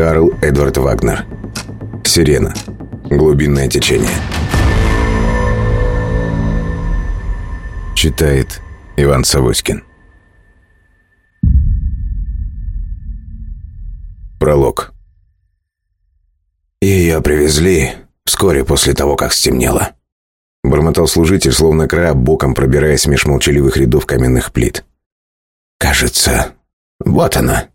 Карл Эдвард Вагнер. Сирена. Глубинное течение. Читает Иван Савоськин. Пролог. Ее привезли вскоре после того, как стемнело. Бормотал служитель, словно краб, боком пробираясь меж молчаливых рядов каменных плит. «Кажется, вот она».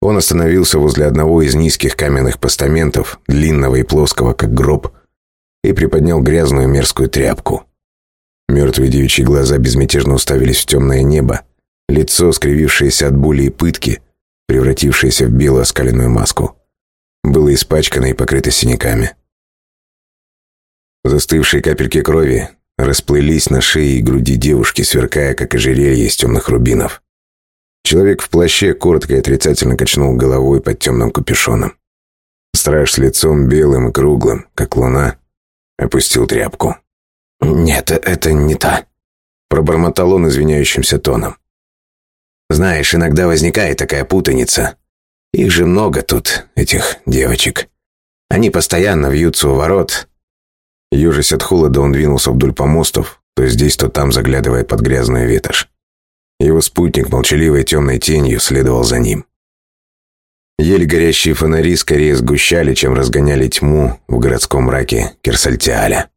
Он остановился возле одного из низких каменных постаментов, длинного и плоского, как гроб, и приподнял грязную мерзкую тряпку. Мертвые девичьи глаза безмятежно уставились в темное небо, лицо, скривившееся от боли и пытки, превратившееся в белую оскаленную маску, было испачкано и покрыто синяками. Застывшие капельки крови расплылись на шее и груди девушки, сверкая, как ожерелье из темных рубинов. Человек в плаще коротко и отрицательно качнул головой под темным капюшоном. Страж с лицом белым и круглым, как луна, опустил тряпку. «Нет, это не та», — пробормотал он извиняющимся тоном. «Знаешь, иногда возникает такая путаница. Их же много тут, этих девочек. Они постоянно вьются у ворот». Южась от холода, он двинулся вдоль помостов, то здесь, то там заглядывая под грязную ветошь. Его спутник молчаливой темной тенью следовал за ним. Еле горящие фонари скорее сгущали, чем разгоняли тьму в городском мраке Керсальтиаля.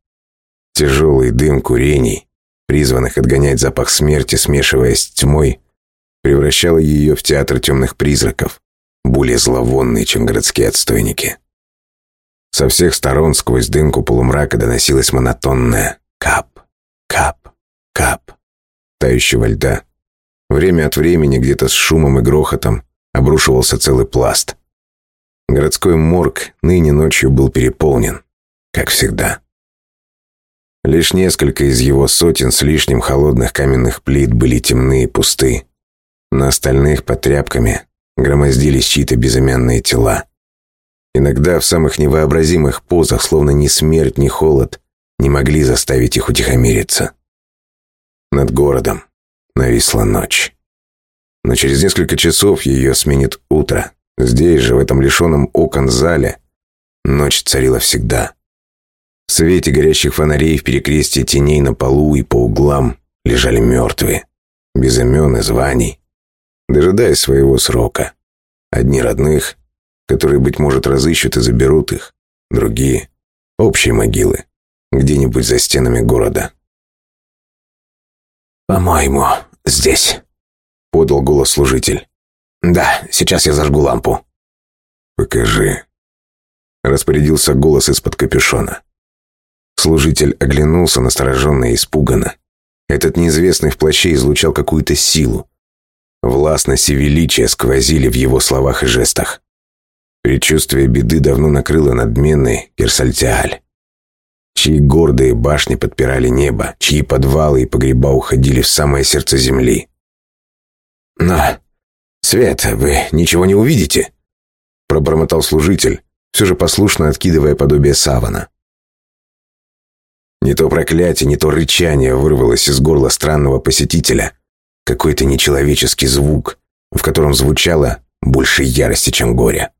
Тяжелый дым курений, призванных отгонять запах смерти, смешиваясь с тьмой, превращал ее в театр темных призраков, более зловонный, чем городские отстойники. Со всех сторон сквозь дымку полумрака доносилось монотонное «кап, кап, кап» тающего льда Время от времени где-то с шумом и грохотом обрушивался целый пласт. Городской морг ныне ночью был переполнен, как всегда. Лишь несколько из его сотен с лишним холодных каменных плит были темны и пусты. На остальных под тряпками громоздились чьи-то безымянные тела. Иногда в самых невообразимых позах, словно ни смерть, ни холод, не могли заставить их утихомириться. Над городом, Нависла ночь. Но через несколько часов ее сменит утро. Здесь же, в этом лишенном окон зале, ночь царила всегда. В свете горящих фонарей в перекрестии теней на полу и по углам лежали мертвые, без имен и званий, дожидаясь своего срока. Одни родных, которые, быть может, разыщут и заберут их, другие — общие могилы, где-нибудь за стенами города. «По-моему, здесь», — подал голос служитель. «Да, сейчас я зажгу лампу». «Покажи», — распорядился голос из-под капюшона. Служитель оглянулся настороженно и испуганно. Этот неизвестный в плаще излучал какую-то силу. Властность и величие сквозили в его словах и жестах. Предчувствие беды давно накрыло надменный Керсальтиаль чьи гордые башни подпирали небо, чьи подвалы и погреба уходили в самое сердце земли. «Но, Свет, вы ничего не увидите?» пробормотал служитель, все же послушно откидывая подобие савана. Не то проклятие, не то рычание вырвалось из горла странного посетителя. Какой-то нечеловеческий звук, в котором звучало больше ярости, чем горя.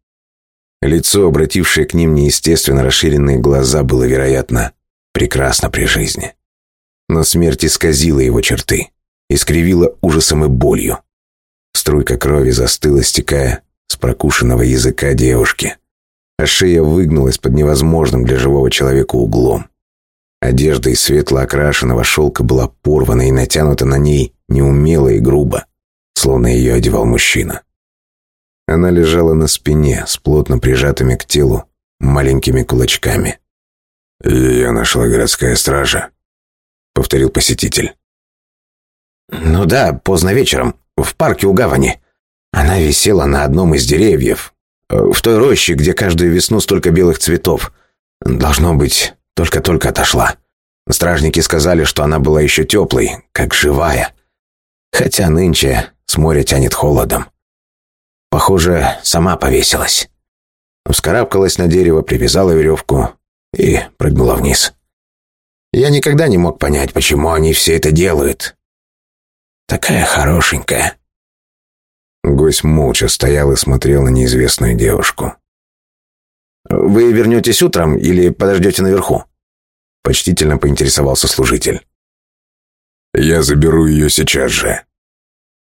Лицо, обратившее к ним неестественно расширенные глаза, было, вероятно, прекрасно при жизни. Но смерть исказила его черты, искривила ужасом и болью. Струйка крови застыла, стекая с прокушенного языка девушки, а шея выгнулась под невозможным для живого человека углом. Одежда из светло окрашенного шелка была порвана и натянута на ней неумело и грубо, словно ее одевал мужчина. Она лежала на спине с плотно прижатыми к телу маленькими кулачками. «Ее нашла городская стража», — повторил посетитель. «Ну да, поздно вечером, в парке у гавани. Она висела на одном из деревьев, э, в той роще, где каждую весну столько белых цветов. Должно быть, только-только отошла. Стражники сказали, что она была еще теплой, как живая. Хотя нынче с моря тянет холодом. Похоже, сама повесилась. Вскарабкалась на дерево, привязала веревку и прыгнула вниз. Я никогда не мог понять, почему они все это делают. Такая хорошенькая. Гость молча стоял и смотрел на неизвестную девушку. «Вы вернетесь утром или подождете наверху?» Почтительно поинтересовался служитель. «Я заберу ее сейчас же»,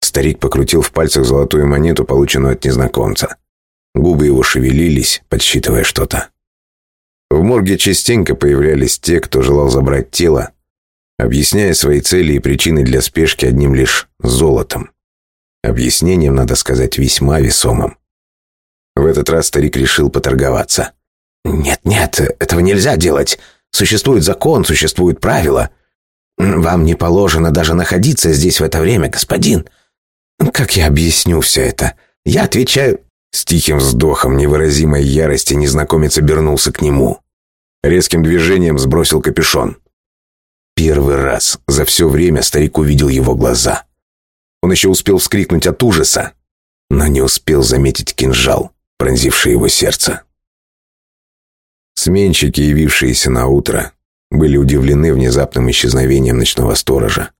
Старик покрутил в пальцах золотую монету, полученную от незнакомца. Губы его шевелились, подсчитывая что-то. В морге частенько появлялись те, кто желал забрать тело, объясняя свои цели и причины для спешки одним лишь золотом. Объяснением, надо сказать, весьма весомым. В этот раз старик решил поторговаться. «Нет-нет, этого нельзя делать. Существует закон, существуют правила. Вам не положено даже находиться здесь в это время, господин. Как я объясню все это? Я отвечаю...» С тихим вздохом невыразимой ярости незнакомец обернулся к нему. Резким движением сбросил капюшон. Первый раз за все время старик увидел его глаза. Он еще успел вскрикнуть от ужаса, но не успел заметить кинжал, пронзивший его сердце. Сменщики, явившиеся на утро, были удивлены внезапным исчезновением ночного сторожа.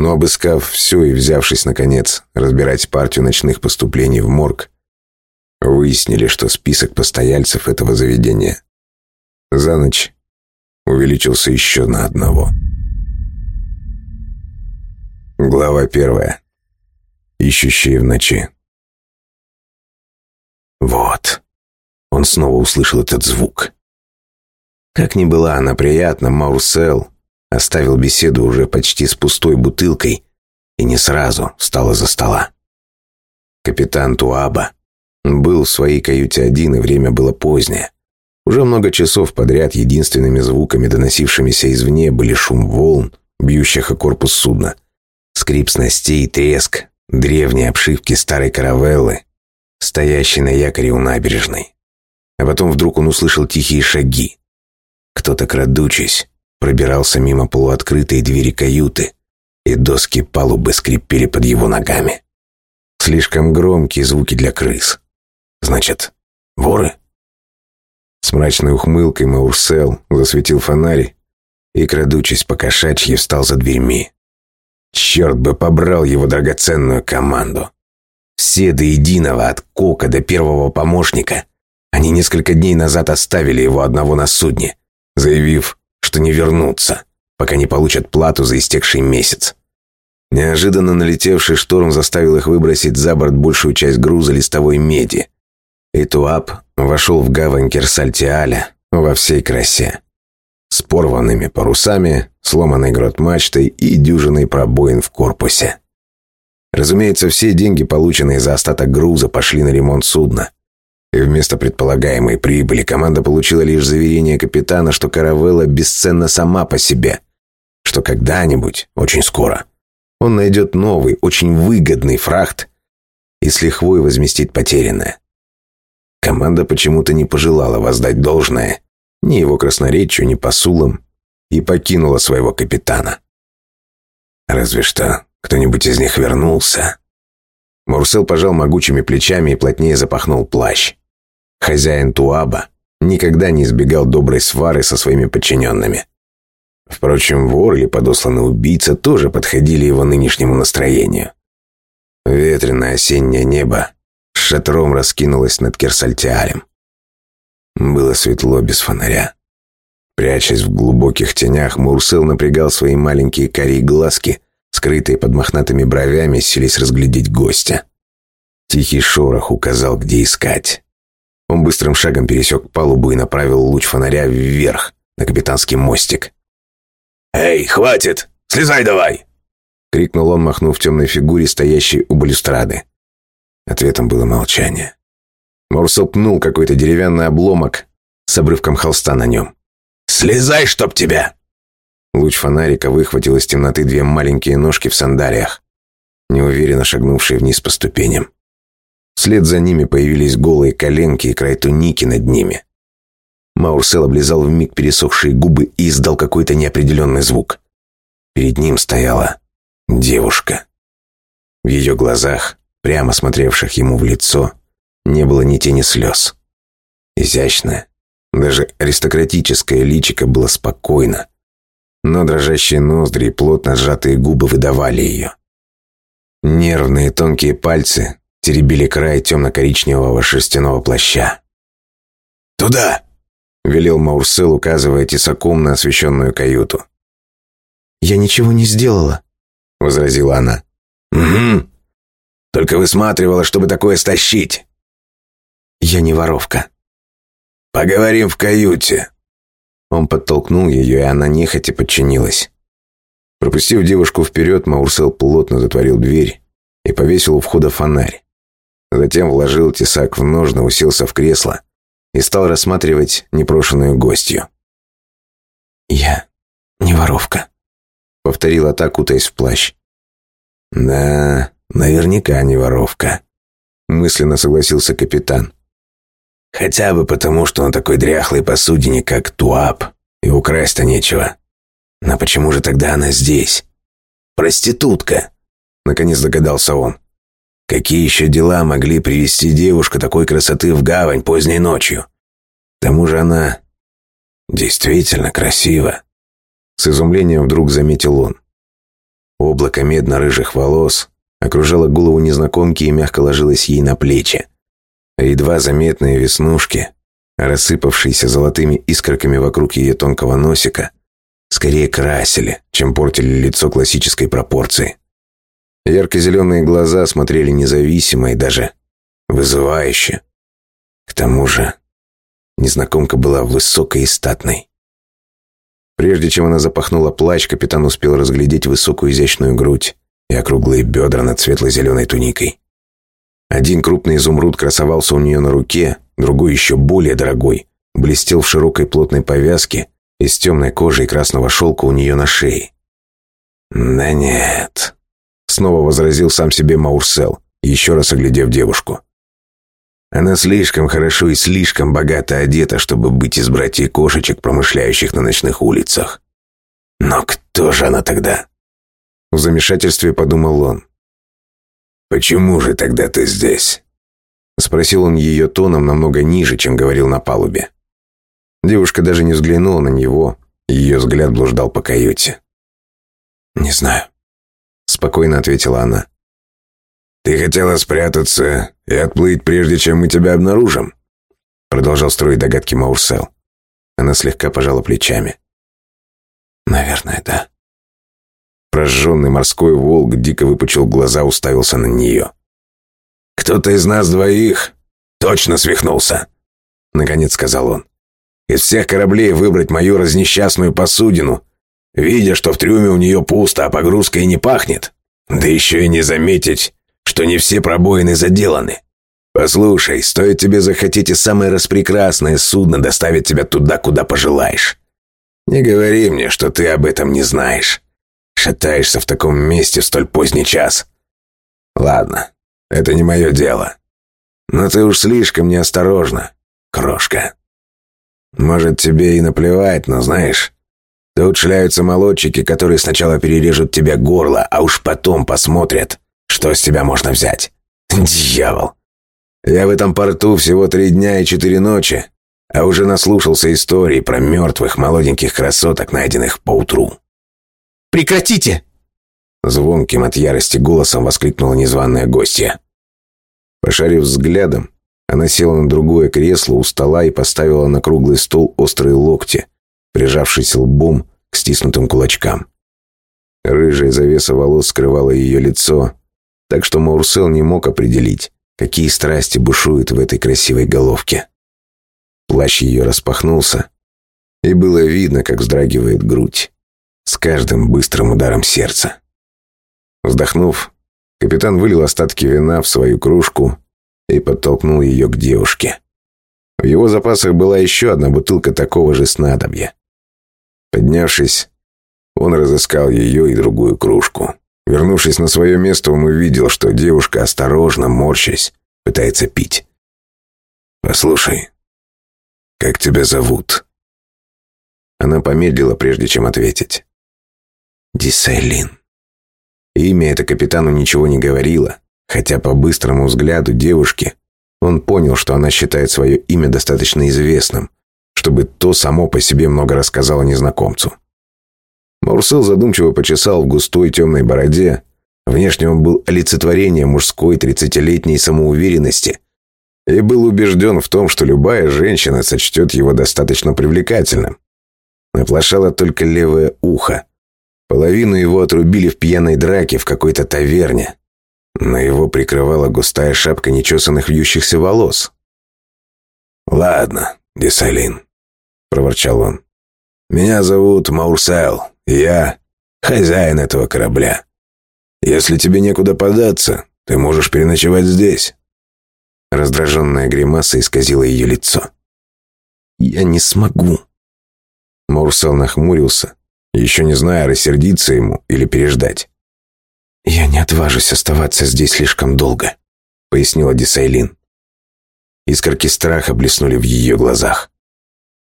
Но обыскав все и взявшись, наконец, разбирать партию ночных поступлений в морг, выяснили, что список постояльцев этого заведения за ночь увеличился еще на одного. Глава первая. Ищущие в ночи. Вот. Он снова услышал этот звук. Как ни была она приятна, Маурсел, Оставил беседу уже почти с пустой бутылкой и не сразу встал из-за стола. Капитан Туаба был в своей каюте один, и время было позднее. Уже много часов подряд единственными звуками, доносившимися извне, были шум волн, бьющих о корпус судна, скрип снастей, треск, древние обшивки старой каравеллы, стоящей на якоре у набережной. А потом вдруг он услышал тихие шаги. Кто-то, крадучись, пробирался мимо полуоткрытой двери каюты, и доски палубы скрипели под его ногами. Слишком громкие звуки для крыс. Значит, воры? С мрачной ухмылкой Маурсел засветил фонарь и, крадучись по кошачьи, встал за дверьми. Черт бы побрал его драгоценную команду. Все до единого, от Кока до первого помощника. Они несколько дней назад оставили его одного на судне, заявив, что не вернутся, пока не получат плату за истекший месяц. Неожиданно налетевший шторм заставил их выбросить за борт большую часть груза листовой меди. И Туап вошел в гавань Керсальтиаля во всей красе. С порванными парусами, сломанной грот мачтой и дюжиной пробоин в корпусе. Разумеется, все деньги, полученные за остаток груза, пошли на ремонт судна. И вместо предполагаемой прибыли команда получила лишь заверение капитана, что каравелла бесценна сама по себе, что когда-нибудь, очень скоро, он найдет новый, очень выгодный фрахт и с лихвой возместит потерянное. Команда почему-то не пожелала воздать должное ни его красноречию, ни посулам, и покинула своего капитана. Разве что кто-нибудь из них вернулся. Мурсел пожал могучими плечами и плотнее запахнул плащ. Хозяин Туаба никогда не избегал доброй свары со своими подчиненными. Впрочем, вор или подосланный убийца тоже подходили его нынешнему настроению. Ветреное осеннее небо с шатром раскинулось над Керсальтиалем. Было светло без фонаря. Прячась в глубоких тенях, Мурсел напрягал свои маленькие карие глазки, скрытые под мохнатыми бровями, селись разглядеть гостя. Тихий шорох указал, где искать. Он быстрым шагом пересек палубу и направил луч фонаря вверх, на капитанский мостик. «Эй, хватит! Слезай давай!» — крикнул он, махнув темной фигуре, стоящей у балюстрады. Ответом было молчание. Морсел пнул какой-то деревянный обломок с обрывком холста на нем. «Слезай, чтоб тебя!» Луч фонарика выхватил из темноты две маленькие ножки в сандалиях, неуверенно шагнувшие вниз по ступеням. Вслед за ними появились голые коленки и край туники над ними. Маурсел облизал вмиг пересохшие губы и издал какой-то неопределенный звук. Перед ним стояла девушка. В ее глазах, прямо смотревших ему в лицо, не было ни тени слез. Изящная, даже аристократическое личико было спокойно, но дрожащие ноздри и плотно сжатые губы выдавали ее. Нервные тонкие пальцы теребили край темно-коричневого шерстяного плаща. «Туда!» — велел Маурсел, указывая тесаком на освещенную каюту. «Я ничего не сделала», — возразила она. «Угу. Только высматривала, чтобы такое стащить». «Я не воровка». «Поговорим в каюте». Он подтолкнул ее, и она нехотя подчинилась. Пропустив девушку вперед, Маурсел плотно затворил дверь и повесил у входа фонарь. Затем вложил тесак в ножны, уселся в кресло и стал рассматривать непрошенную гостью. «Я не воровка», — повторила та, кутаясь в плащ. «Да, наверняка не воровка», — мысленно согласился капитан. «Хотя бы потому, что на такой дряхлой посудине, как Туап, и украсть-то нечего. Но почему же тогда она здесь? Проститутка!» Наконец догадался он. Какие еще дела могли привести девушка такой красоты в гавань поздней ночью? К тому же она действительно красива. С изумлением вдруг заметил он. Облако медно-рыжих волос окружало голову незнакомки и мягко ложилось ей на плечи. А едва заметные веснушки, рассыпавшиеся золотыми искорками вокруг ее тонкого носика, скорее красили, чем портили лицо классической пропорции. Ярко-зеленые глаза смотрели независимо и даже вызывающе. К тому же незнакомка была высокой и статной. Прежде чем она запахнула плащ, капитан успел разглядеть высокую изящную грудь и округлые бедра над светло-зеленой туникой. Один крупный изумруд красовался у нее на руке, другой, еще более дорогой, блестел в широкой плотной повязке из темной кожи и красного шелка у нее на шее. «Да нет», Снова возразил сам себе Маурсел, еще раз оглядев девушку. Она слишком хорошо и слишком богато одета, чтобы быть из братьей кошечек, промышляющих на ночных улицах. Но кто же она тогда? В замешательстве подумал он. «Почему же тогда ты здесь?» Спросил он ее тоном намного ниже, чем говорил на палубе. Девушка даже не взглянула на него, ее взгляд блуждал по каюте. «Не знаю», спокойно ответила она. «Ты хотела спрятаться и отплыть, прежде чем мы тебя обнаружим?» Продолжал строить догадки Маурсел. Она слегка пожала плечами. «Наверное, да». Прожженный морской волк дико выпучил глаза, уставился на нее. «Кто-то из нас двоих точно свихнулся!» Наконец сказал он. «Из всех кораблей выбрать мою разнесчастную посудину видя, что в трюме у нее пусто, а погрузка и не пахнет. Да еще и не заметить, что не все пробоины заделаны. Послушай, стоит тебе захотеть, и самое распрекрасное судно доставит тебя туда, куда пожелаешь. Не говори мне, что ты об этом не знаешь. Шатаешься в таком месте в столь поздний час. Ладно, это не мое дело. Но ты уж слишком неосторожна, крошка. Может, тебе и наплевать, но знаешь, Тут шляются молодчики, которые сначала перережут тебе горло, а уж потом посмотрят, что с тебя можно взять. Дьявол! Я в этом порту всего три дня и четыре ночи, а уже наслушался историй про мертвых молоденьких красоток, найденных поутру. «Прекратите!» Звонким от ярости голосом воскликнула незваная гостья. Пошарив взглядом, она села на другое кресло у стола и поставила на круглый стол острые локти – прижавшись лбом к стиснутым кулачкам. Рыжая завеса волос скрывала ее лицо, так что Маурсел не мог определить, какие страсти бушуют в этой красивой головке. Плащ ее распахнулся, и было видно, как вздрагивает грудь с каждым быстрым ударом сердца. Вздохнув, капитан вылил остатки вина в свою кружку и подтолкнул ее к девушке. В его запасах была еще одна бутылка такого же снадобья. Поднявшись, он разыскал ее и другую кружку. Вернувшись на свое место, он увидел, что девушка, осторожно морщась, пытается пить. «Послушай, как тебя зовут?» Она помедлила, прежде чем ответить. «Дисайлин». Имя это капитану ничего не говорило, хотя по быстрому взгляду девушки он понял, что она считает свое имя достаточно известным, чтобы то само по себе много рассказало незнакомцу. Маурсел задумчиво почесал в густой темной бороде. Внешне он был олицетворением мужской тридцатилетней самоуверенности и был убежден в том, что любая женщина сочтет его достаточно привлекательным. Оплошало только левое ухо. Половину его отрубили в пьяной драке в какой-то таверне. На его прикрывала густая шапка нечесанных вьющихся волос. «Ладно, Десалин», — проворчал он. «Меня зовут Маурсел, я хозяин этого корабля. Если тебе некуда податься, ты можешь переночевать здесь». Раздраженная гримаса исказила ее лицо. «Я не смогу». Маурсел нахмурился, еще не зная, рассердиться ему или переждать. «Я не отважусь оставаться здесь слишком долго», — пояснила Десайлин. Искорки страха блеснули в ее глазах.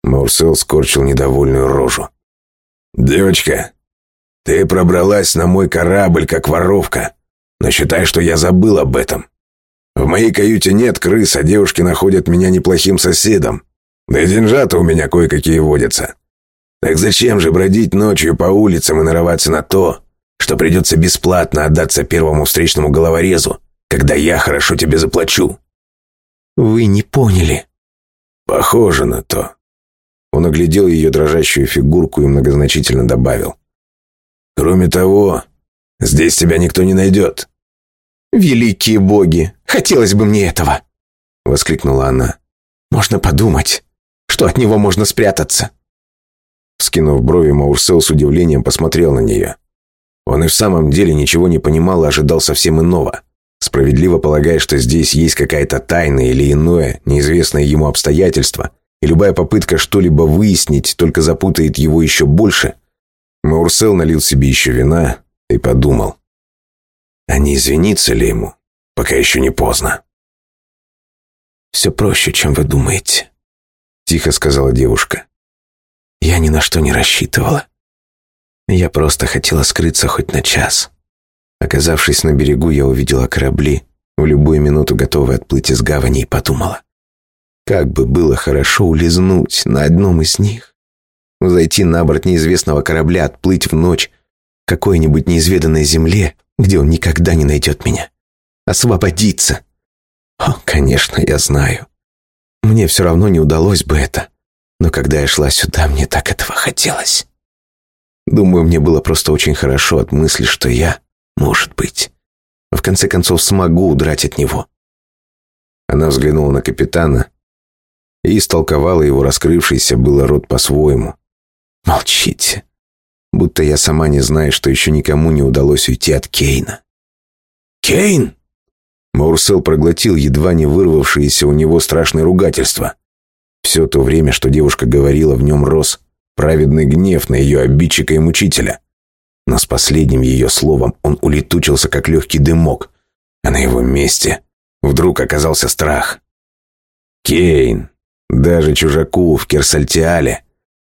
Маурсел скорчил недовольную рожу. «Девочка, ты пробралась на мой корабль, как воровка, но считай, что я забыл об этом. В моей каюте нет крыс, а девушки находят меня неплохим соседом. Да и деньжата у меня кое-какие водятся. Так зачем же бродить ночью по улицам и нарываться на то, что придется бесплатно отдаться первому встречному головорезу, когда я хорошо тебе заплачу?» «Вы не поняли». «Похоже на то», он оглядел ее дрожащую фигурку и многозначительно добавил. «Кроме того, здесь тебя никто не найдет». «Великие боги! Хотелось бы мне этого!» — воскликнула она. «Можно подумать, что от него можно спрятаться». Скинув брови, Маурсел с удивлением посмотрел на нее. Он и в самом деле ничего не понимал и ожидал совсем иного, справедливо полагая, что здесь есть какая-то тайна или иное, неизвестное ему обстоятельство, и любая попытка что-либо выяснить только запутает его еще больше. Маурсел налил себе еще вина и подумал. А не извиниться ли ему, пока еще не поздно? «Все проще, чем вы думаете», — тихо сказала девушка. «Я ни на что не рассчитывала. Я просто хотела скрыться хоть на час. Оказавшись на берегу, я увидела корабли, в любую минуту готовые отплыть из гавани, и подумала. Как бы было хорошо улизнуть на одном из них. Зайти на борт неизвестного корабля, отплыть в ночь к какой-нибудь неизведанной земле, где он никогда не найдет меня. Освободиться. О, конечно, я знаю. Мне все равно не удалось бы это. Но когда я шла сюда, мне так этого хотелось. Думаю, мне было просто очень хорошо от мысли, что я, может быть, в конце концов смогу удрать от него. Она взглянула на капитана, и истолковала его раскрывшийся было рот по-своему. «Молчите!» Будто я сама не знаю, что еще никому не удалось уйти от Кейна. «Кейн!» Маурсел проглотил едва не вырвавшееся у него страшное ругательство. Все то время, что девушка говорила, в нем рос праведный гнев на ее обидчика и мучителя. Но с последним ее словом он улетучился, как легкий дымок, а на его месте вдруг оказался страх. «Кейн!» Даже чужаку в Керсальтиале,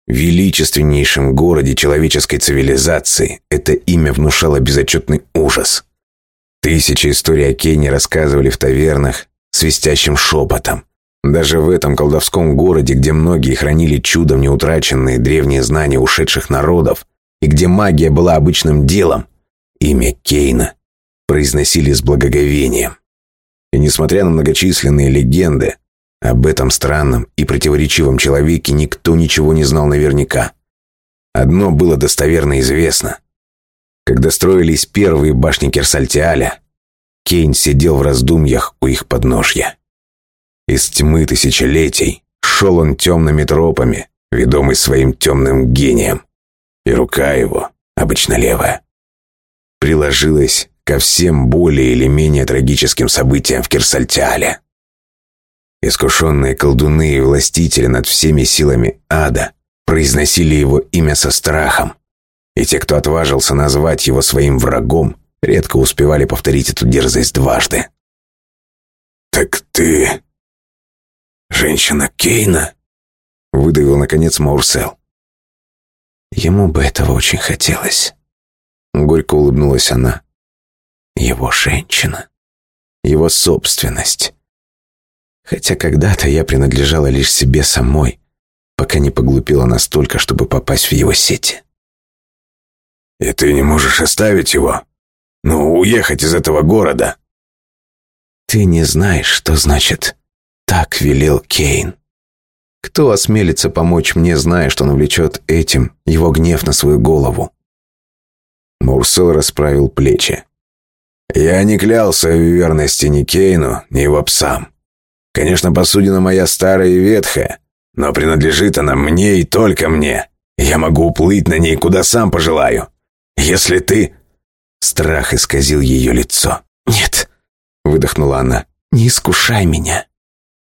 величественнейшем городе человеческой цивилизации, это имя внушало безотчетный ужас. Тысячи историй о Кене рассказывали в тавернах свистящим шепотом. Даже в этом колдовском городе, где многие хранили чудом неутраченные древние знания ушедших народов, и где магия была обычным делом, имя Кейна произносили с благоговением. И несмотря на многочисленные легенды, об этом странном и противоречивом человеке никто ничего не знал наверняка. Одно было достоверно известно. Когда строились первые башни Керсальтиаля, Кейн сидел в раздумьях у их подножья. Из тьмы тысячелетий шел он темными тропами, ведомый своим темным гением, и рука его, обычно левая, приложилась ко всем более или менее трагическим событиям в Кирсальтиале. Искушенные колдуны и властители над всеми силами ада произносили его имя со страхом, и те, кто отважился назвать его своим врагом, редко успевали повторить эту дерзость дважды. «Так ты... женщина Кейна?» — выдавил, наконец, Маурсел. «Ему бы этого очень хотелось», — горько улыбнулась она. «Его женщина. Его собственность. Хотя когда-то я принадлежала лишь себе самой, пока не поглупила настолько, чтобы попасть в его сети. «И ты не можешь оставить его? Ну, уехать из этого города?» «Ты не знаешь, что значит «так велел Кейн». Кто осмелится помочь мне, зная, что навлечет этим его гнев на свою голову?» Мурсел расправил плечи. «Я не клялся в верности ни Кейну, ни его псам. Конечно, посудина моя старая и ветхая, но принадлежит она мне и только мне. Я могу уплыть на ней, куда сам пожелаю. Если ты...» Страх исказил ее лицо. «Нет», — выдохнула она, — «не искушай меня.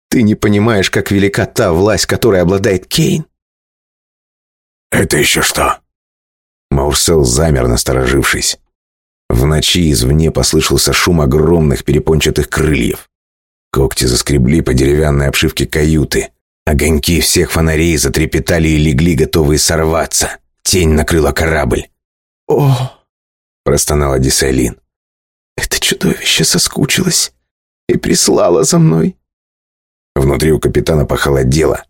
Ты не понимаешь, как велика та власть, которой обладает Кейн». «Это еще что?» Маурсел замер, насторожившись. В ночи извне послышался шум огромных перепончатых крыльев. Когти заскребли по деревянной обшивке каюты. Огоньки всех фонарей затрепетали и легли, готовые сорваться. Тень накрыла корабль. «О!» – простонала Десайлин. «Это чудовище соскучилось и прислало за мной». Внутри у капитана похолодело.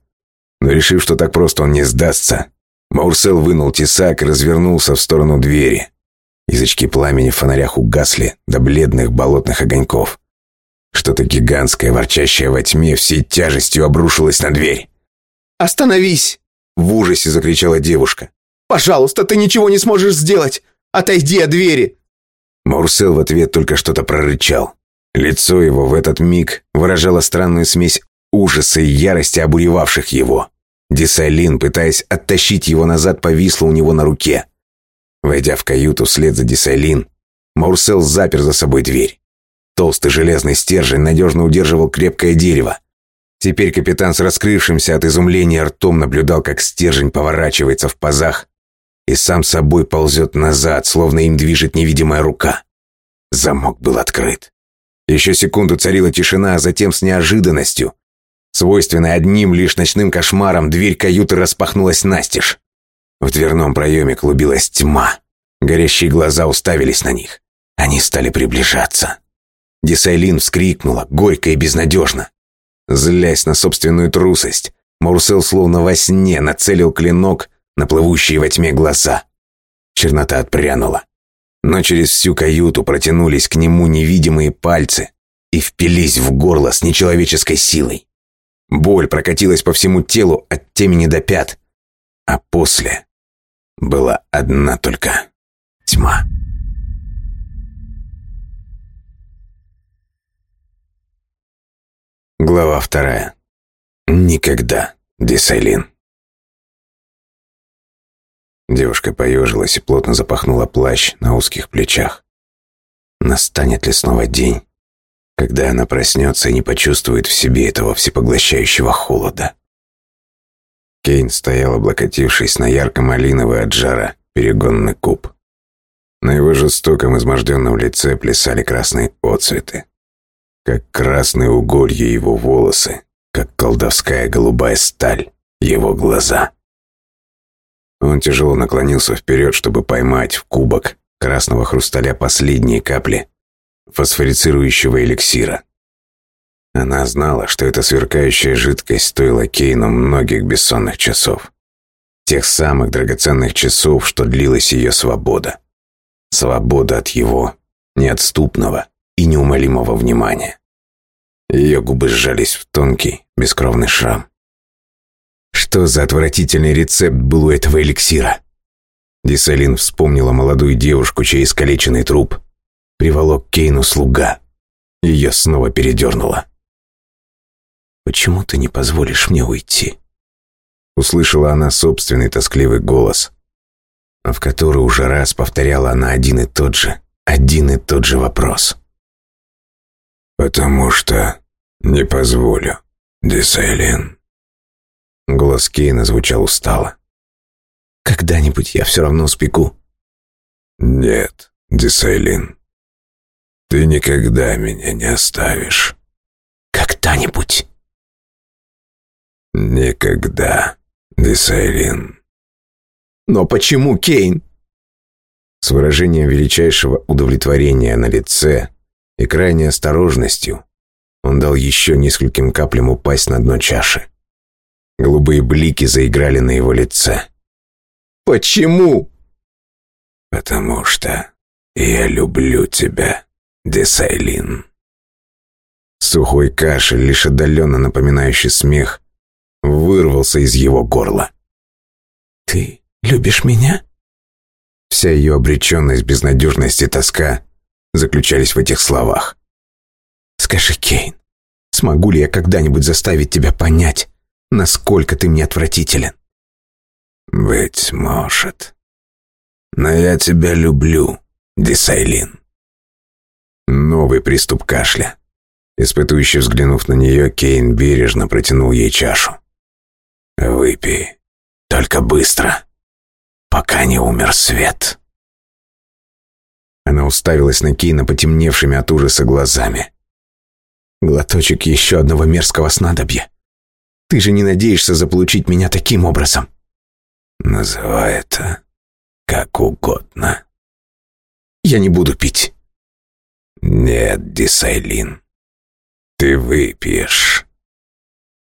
Но решив, что так просто он не сдастся, Маурсел вынул тесак и развернулся в сторону двери. Язычки пламени в фонарях угасли до бледных болотных огоньков. Что-то гигантское, ворчащее во тьме, всей тяжестью обрушилось на дверь. «Остановись!» — в ужасе закричала девушка. «Пожалуйста, ты ничего не сможешь сделать! Отойди от двери!» Маурсел в ответ только что-то прорычал. Лицо его в этот миг выражало странную смесь ужаса и ярости, обуревавших его. Десайлин, пытаясь оттащить его назад, повисла у него на руке. Войдя в каюту вслед за Десайлин, Маурсел запер за собой дверь. Толстый железный стержень надежно удерживал крепкое дерево. Теперь капитан с раскрывшимся от изумления ртом наблюдал, как стержень поворачивается в пазах и сам собой ползет назад, словно им движет невидимая рука. Замок был открыт. Еще секунду царила тишина, а затем с неожиданностью, свойственной одним лишь ночным кошмаром, дверь каюты распахнулась настежь. В дверном проеме клубилась тьма. Горящие глаза уставились на них. Они стали приближаться. Десайлин вскрикнула, горько и безнадежно. Злясь на собственную трусость, Мурсел словно во сне нацелил клинок на плывущие во тьме глаза. Чернота отпрянула. Но через всю каюту протянулись к нему невидимые пальцы и впились в горло с нечеловеческой силой. Боль прокатилась по всему телу от темени до пят. А после была одна только тьма. Глава вторая. Никогда, Десайлин. Девушка поежилась и плотно запахнула плащ на узких плечах. Настанет ли снова день, когда она проснется и не почувствует в себе этого всепоглощающего холода? Кейн стоял, облокотившись на ярко-малиновый от жара перегонный куб. На его жестоком, изможденном лице плясали красные отцветы. Как красные уголья его волосы, как колдовская голубая сталь его глаза. Он тяжело наклонился вперед, чтобы поймать в кубок красного хрусталя последние капли фосфорицирующего эликсира. Она знала, что эта сверкающая жидкость стоила Кейну многих бессонных часов. Тех самых драгоценных часов, что длилась ее свобода. Свобода от его неотступного, и неумолимого внимания. Ее губы сжались в тонкий, бескровный шрам. Что за отвратительный рецепт был у этого эликсира? Десалин вспомнила молодую девушку, чей искалеченный труп приволок Кейну слуга. Ее снова передернуло. «Почему ты не позволишь мне уйти?» Услышала она собственный тоскливый голос, в который уже раз повторяла она один и тот же, один и тот же вопрос. «Потому что не позволю, Десайлин». Голос Кейна звучал устало. «Когда-нибудь я все равно спеку». «Нет, Десайлин, ты никогда меня не оставишь». «Когда-нибудь». «Никогда, Десайлин». «Но почему, Кейн?» С выражением величайшего удовлетворения на лице и крайней осторожностью он дал еще нескольким каплям упасть на дно чаши. Голубые блики заиграли на его лице. «Почему?» «Потому что я люблю тебя, Десайлин». Сухой кашель, лишь отдаленно напоминающий смех, вырвался из его горла. «Ты любишь меня?» Вся ее обреченность, безнадежность и тоска заключались в этих словах. «Скажи, Кейн, смогу ли я когда-нибудь заставить тебя понять, насколько ты мне отвратителен?» «Быть может. Но я тебя люблю, Десайлин». Новый приступ кашля. Испытующе взглянув на нее, Кейн бережно протянул ей чашу. «Выпей. Только быстро. Пока не умер свет». Она уставилась на Кейна потемневшими от ужаса глазами. «Глоточек еще одного мерзкого снадобья. Ты же не надеешься заполучить меня таким образом?» «Называй это как угодно». «Я не буду пить». «Нет, Дисайлин, ты выпьешь».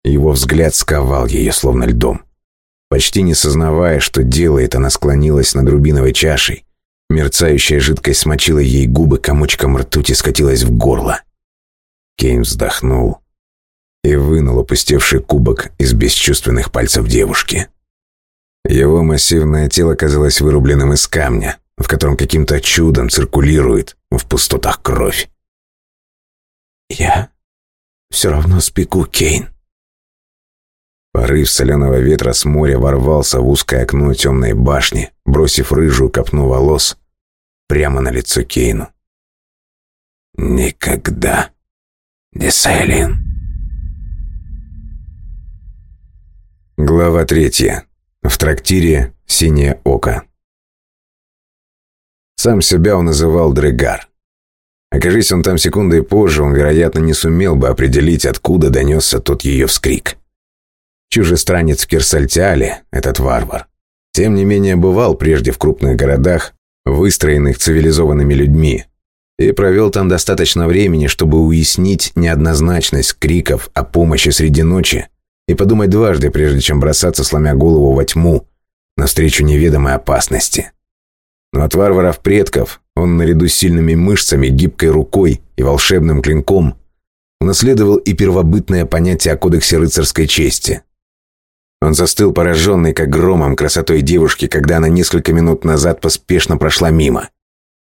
Его взгляд сковал ее словно льдом. Почти не сознавая, что делает, она склонилась над рубиновой чашей, Мерцающая жидкость смочила ей губы, комочком ртути скатилась в горло. Кейн вздохнул и вынул опустевший кубок из бесчувственных пальцев девушки. Его массивное тело казалось вырубленным из камня, в котором каким-то чудом циркулирует в пустотах кровь. «Я все равно спеку, Кейн». Порыв соленого ветра с моря ворвался в узкое окно темной башни, бросив рыжую копну волос прямо на лицо Кейну. «Никогда, Десайлин». Глава третья. В трактире «Синее око». Сам себя он называл Дрегар. Окажись он там секундой позже, он, вероятно, не сумел бы определить, откуда донесся тот ее вскрик. Чужестранец в Кирсальтиале, этот варвар, тем не менее бывал прежде в крупных городах, выстроенных цивилизованными людьми, и провел там достаточно времени, чтобы уяснить неоднозначность криков о помощи среди ночи и подумать дважды, прежде чем бросаться, сломя голову во тьму, навстречу неведомой опасности. Но от варваров предков он наряду с сильными мышцами, гибкой рукой и волшебным клинком унаследовал и первобытное понятие о кодексе рыцарской чести – он застыл пораженный, как громом, красотой девушки, когда она несколько минут назад поспешно прошла мимо.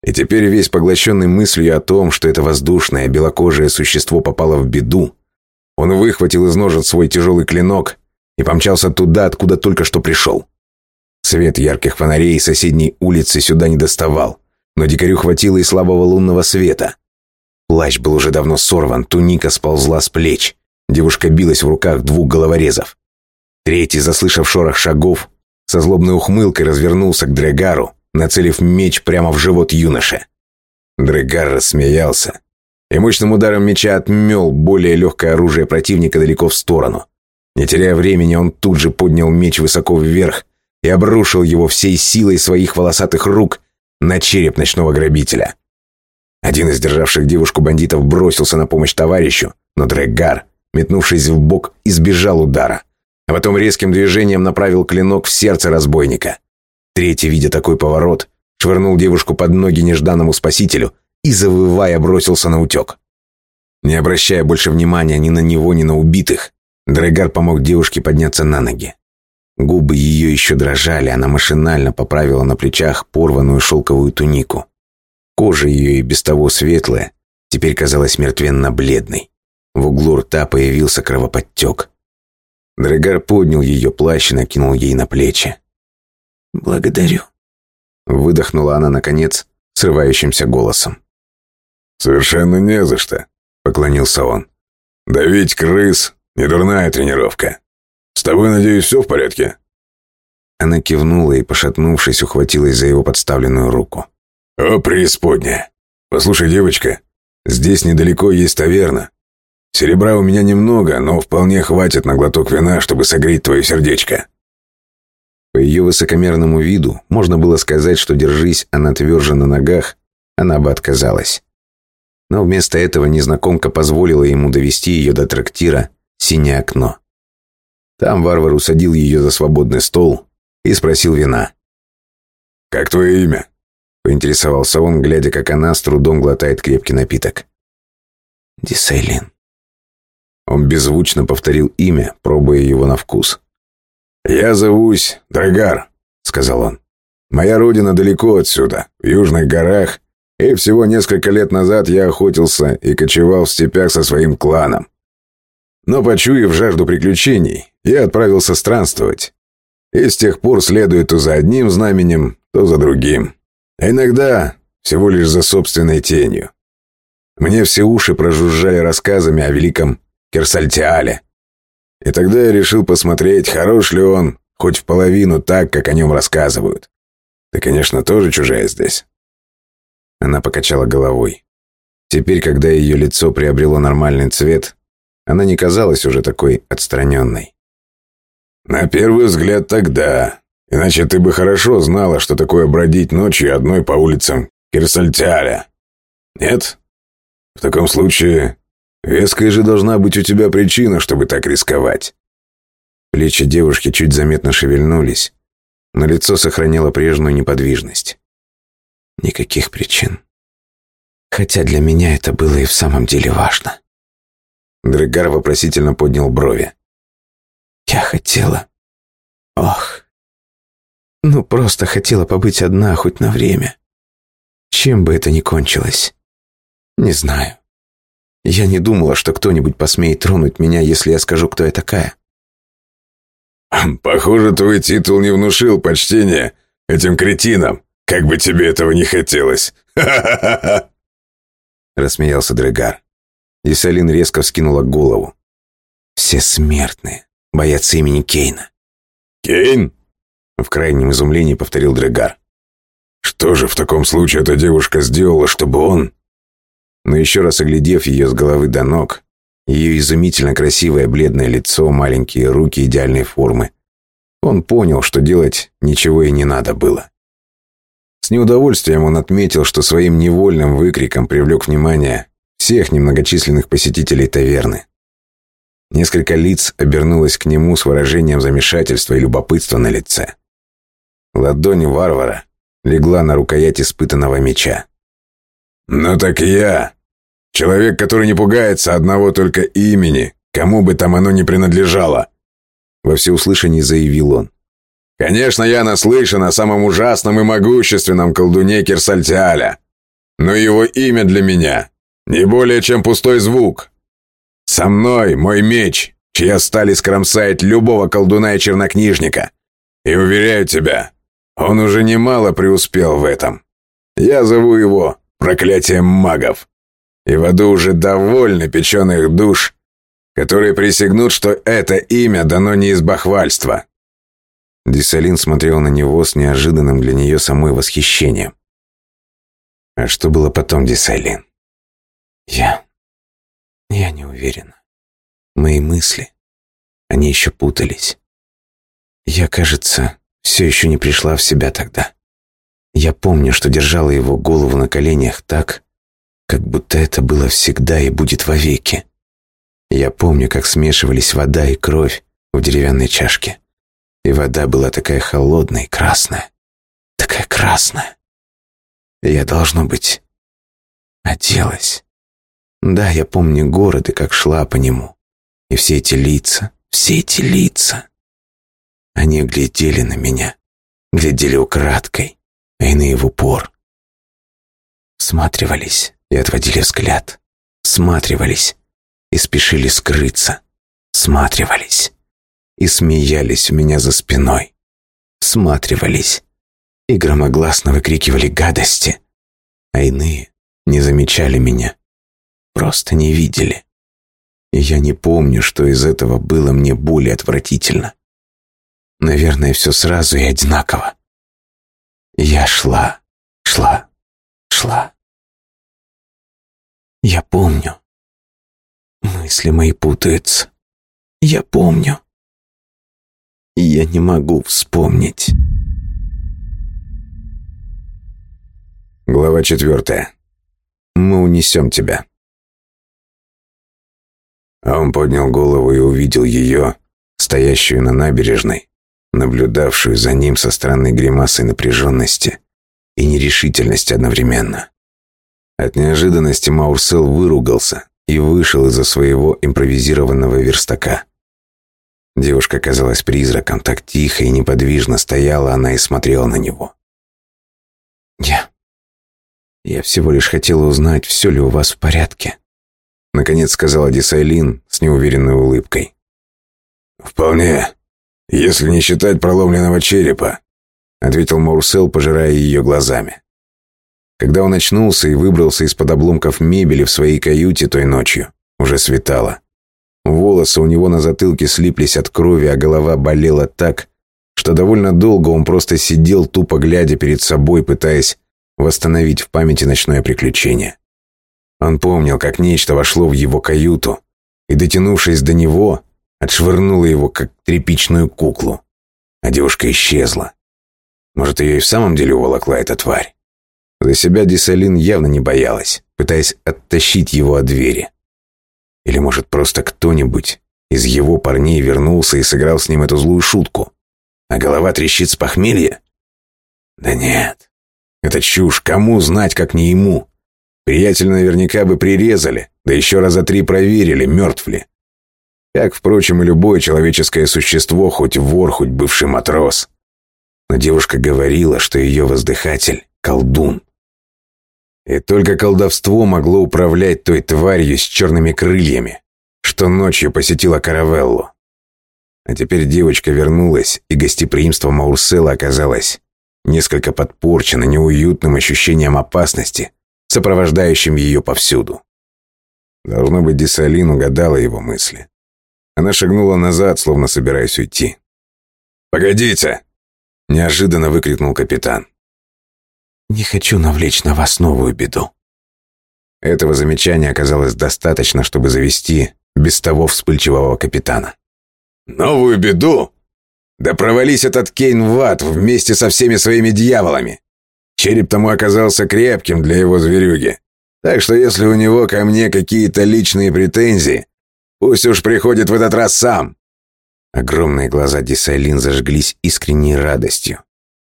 И теперь весь поглощенный мыслью о том, что это воздушное, белокожее существо попало в беду, он выхватил из ножен свой тяжелый клинок и помчался туда, откуда только что пришел. Свет ярких фонарей соседней улицы сюда не доставал, но дикарю хватило и слабого лунного света. Плащ был уже давно сорван, туника сползла с плеч. Девушка билась в руках двух головорезов. Третий, заслышав шорох шагов, со злобной ухмылкой развернулся к Дрегару, нацелив меч прямо в живот юноши. Дрегар рассмеялся и мощным ударом меча отмел более легкое оружие противника далеко в сторону. Не теряя времени, он тут же поднял меч высоко вверх и обрушил его всей силой своих волосатых рук на череп ночного грабителя. Один из державших девушку бандитов бросился на помощь товарищу, но Дрегар, метнувшись в бок, избежал удара – а потом резким движением направил клинок в сердце разбойника. Третий, видя такой поворот, швырнул девушку под ноги нежданному спасителю и, завывая, бросился на утек. Не обращая больше внимания ни на него, ни на убитых, дрейгар помог девушке подняться на ноги. Губы ее еще дрожали, она машинально поправила на плечах порванную шелковую тунику. Кожа ее и без того светлая, теперь казалась мертвенно-бледной. В углу рта появился кровоподтек. Драгар поднял ее плащ и накинул ей на плечи. «Благодарю», — выдохнула она, наконец, срывающимся голосом. «Совершенно не за что», — поклонился он. «Давить крыс — недурная тренировка. С тобой, надеюсь, все в порядке?» Она кивнула и, пошатнувшись, ухватилась за его подставленную руку. «О, преисподняя! Послушай, девочка, здесь недалеко есть таверна. Серебра у меня немного, но вполне хватит на глоток вина, чтобы согреть твое сердечко». По ее высокомерному виду можно было сказать, что держись она тверже на ногах, она бы отказалась. Но вместо этого незнакомка позволила ему довести ее до трактира «Синее окно». Там варвар усадил ее за свободный стол и спросил вина. «Как твое имя?» – поинтересовался он, глядя, как она с трудом глотает крепкий напиток. «Дисейлин», он беззвучно повторил имя, пробуя его на вкус. «Я зовусь Драгар», — сказал он. «Моя родина далеко отсюда, в южных горах, и всего несколько лет назад я охотился и кочевал в степях со своим кланом. Но, почуяв жажду приключений, я отправился странствовать. И с тех пор следую то за одним знаменем, то за другим. А иногда всего лишь за собственной тенью. Мне все уши прожужжали рассказами о великом Керсальтиале. И тогда я решил посмотреть, хорош ли он, хоть в половину так, как о нем рассказывают. Ты, конечно, тоже чужая здесь. Она покачала головой. Теперь, когда ее лицо приобрело нормальный цвет, она не казалась уже такой отстраненной. «На первый взгляд, тогда. Иначе ты бы хорошо знала, что такое бродить ночью одной по улицам Кирсальтиаля. Нет? В таком случае Веская же должна быть у тебя причина, чтобы так рисковать. Плечи девушки чуть заметно шевельнулись, но лицо сохранило прежнюю неподвижность. Никаких причин. Хотя для меня это было и в самом деле важно. Дрыгар вопросительно поднял брови. Я хотела... Ох... Ну, просто хотела побыть одна хоть на время. Чем бы это ни кончилось. Не знаю. Я не думала, что кто-нибудь посмеет тронуть меня, если я скажу, кто я такая. «Похоже, твой титул не внушил почтения этим кретинам, как бы тебе этого не хотелось. Ха-ха-ха-ха!» Рассмеялся Дрегар. Исалин резко вскинула голову. «Все смертные, боятся имени Кейна». «Кейн?» В крайнем изумлении повторил Дрегар. «Что же в таком случае эта девушка сделала, чтобы он...» но еще раз оглядев ее с головы до ног, ее изумительно красивое бледное лицо, маленькие руки идеальной формы, он понял, что делать ничего и не надо было. С неудовольствием он отметил, что своим невольным выкриком привлек внимание всех немногочисленных посетителей таверны. Несколько лиц обернулось к нему с выражением замешательства и любопытства на лице. Ладонь варвара легла на рукоять испытанного меча. «Ну так я!» Человек, который не пугается одного только имени, кому бы там оно ни принадлежало!» Во всеуслышание заявил он. «Конечно, я наслышан о самом ужасном и могущественном колдуне Кирсальтиаля, но его имя для меня не более чем пустой звук. Со мной мой меч, чья стали искромсает любого колдуна и чернокнижника. И уверяю тебя, он уже немало преуспел в этом. Я зову его проклятием магов и в аду уже довольны печеных душ, которые присягнут, что это имя дано не из бахвальства». Десалин смотрел на него с неожиданным для нее самой восхищением. «А что было потом, Десалин?» «Я... я не уверена. Мои мысли, они еще путались. Я, кажется, все еще не пришла в себя тогда. Я помню, что держала его голову на коленях так, как будто это было всегда и будет вовеки. Я помню, как смешивались вода и кровь в деревянной чашке. И вода была такая холодная и красная. Такая красная. Я, должно быть, оделась. Да, я помню город и как шла по нему. И все эти лица, все эти лица. Они глядели на меня, глядели украдкой, а иные в упор. Всматривались и отводили взгляд. Сматривались и спешили скрыться. Сматривались и смеялись у меня за спиной. Сматривались и громогласно выкрикивали гадости, а иные не замечали меня, просто не видели. И я не помню, что из этого было мне более отвратительно. Наверное, все сразу и одинаково. Я шла, шла, шла. Я помню. Мысли мои путаются. Я помню. Я не могу вспомнить. Глава четвертая. Мы унесем тебя. А он поднял голову и увидел ее, стоящую на набережной, наблюдавшую за ним со странной гримасой напряженности и нерешительности одновременно. От неожиданности Маурсел выругался и вышел из-за своего импровизированного верстака. Девушка казалась призраком, так тихо и неподвижно стояла она и смотрела на него. «Я... я всего лишь хотела узнать, все ли у вас в порядке», — наконец сказала Дисайлин с неуверенной улыбкой. «Вполне, если не считать проломленного черепа», — ответил Маурсел, пожирая ее глазами. Когда он очнулся и выбрался из-под обломков мебели в своей каюте той ночью, уже светало. Волосы у него на затылке слиплись от крови, а голова болела так, что довольно долго он просто сидел, тупо глядя перед собой, пытаясь восстановить в памяти ночное приключение. Он помнил, как нечто вошло в его каюту и, дотянувшись до него, отшвырнуло его, как тряпичную куклу. А девушка исчезла. Может, ее и в самом деле уволокла эта тварь? За себя Дисалин явно не боялась, пытаясь оттащить его от двери. Или, может, просто кто-нибудь из его парней вернулся и сыграл с ним эту злую шутку, а голова трещит с похмелья? Да нет, это чушь, кому знать, как не ему. Приятель наверняка бы прирезали, да еще раза три проверили, мертв ли. Как, впрочем, и любое человеческое существо, хоть вор, хоть бывший матрос. Но девушка говорила, что ее воздыхатель — колдун. И только колдовство могло управлять той тварью с черными крыльями, что ночью посетила Каравеллу. А теперь девочка вернулась, и гостеприимство Маурсела оказалось несколько подпорчено неуютным ощущением опасности, сопровождающим ее повсюду. Должно быть, Десалин угадала его мысли. Она шагнула назад, словно собираясь уйти. «Погодите!» – неожиданно выкрикнул капитан. Не хочу навлечь на вас новую беду». Этого замечания оказалось достаточно, чтобы завести без того вспыльчивого капитана. «Новую беду? Да провались этот Кейн в ад вместе со всеми своими дьяволами! Череп тому оказался крепким для его зверюги. Так что если у него ко мне какие-то личные претензии, пусть уж приходит в этот раз сам!» Огромные глаза Дисайлин зажглись искренней радостью.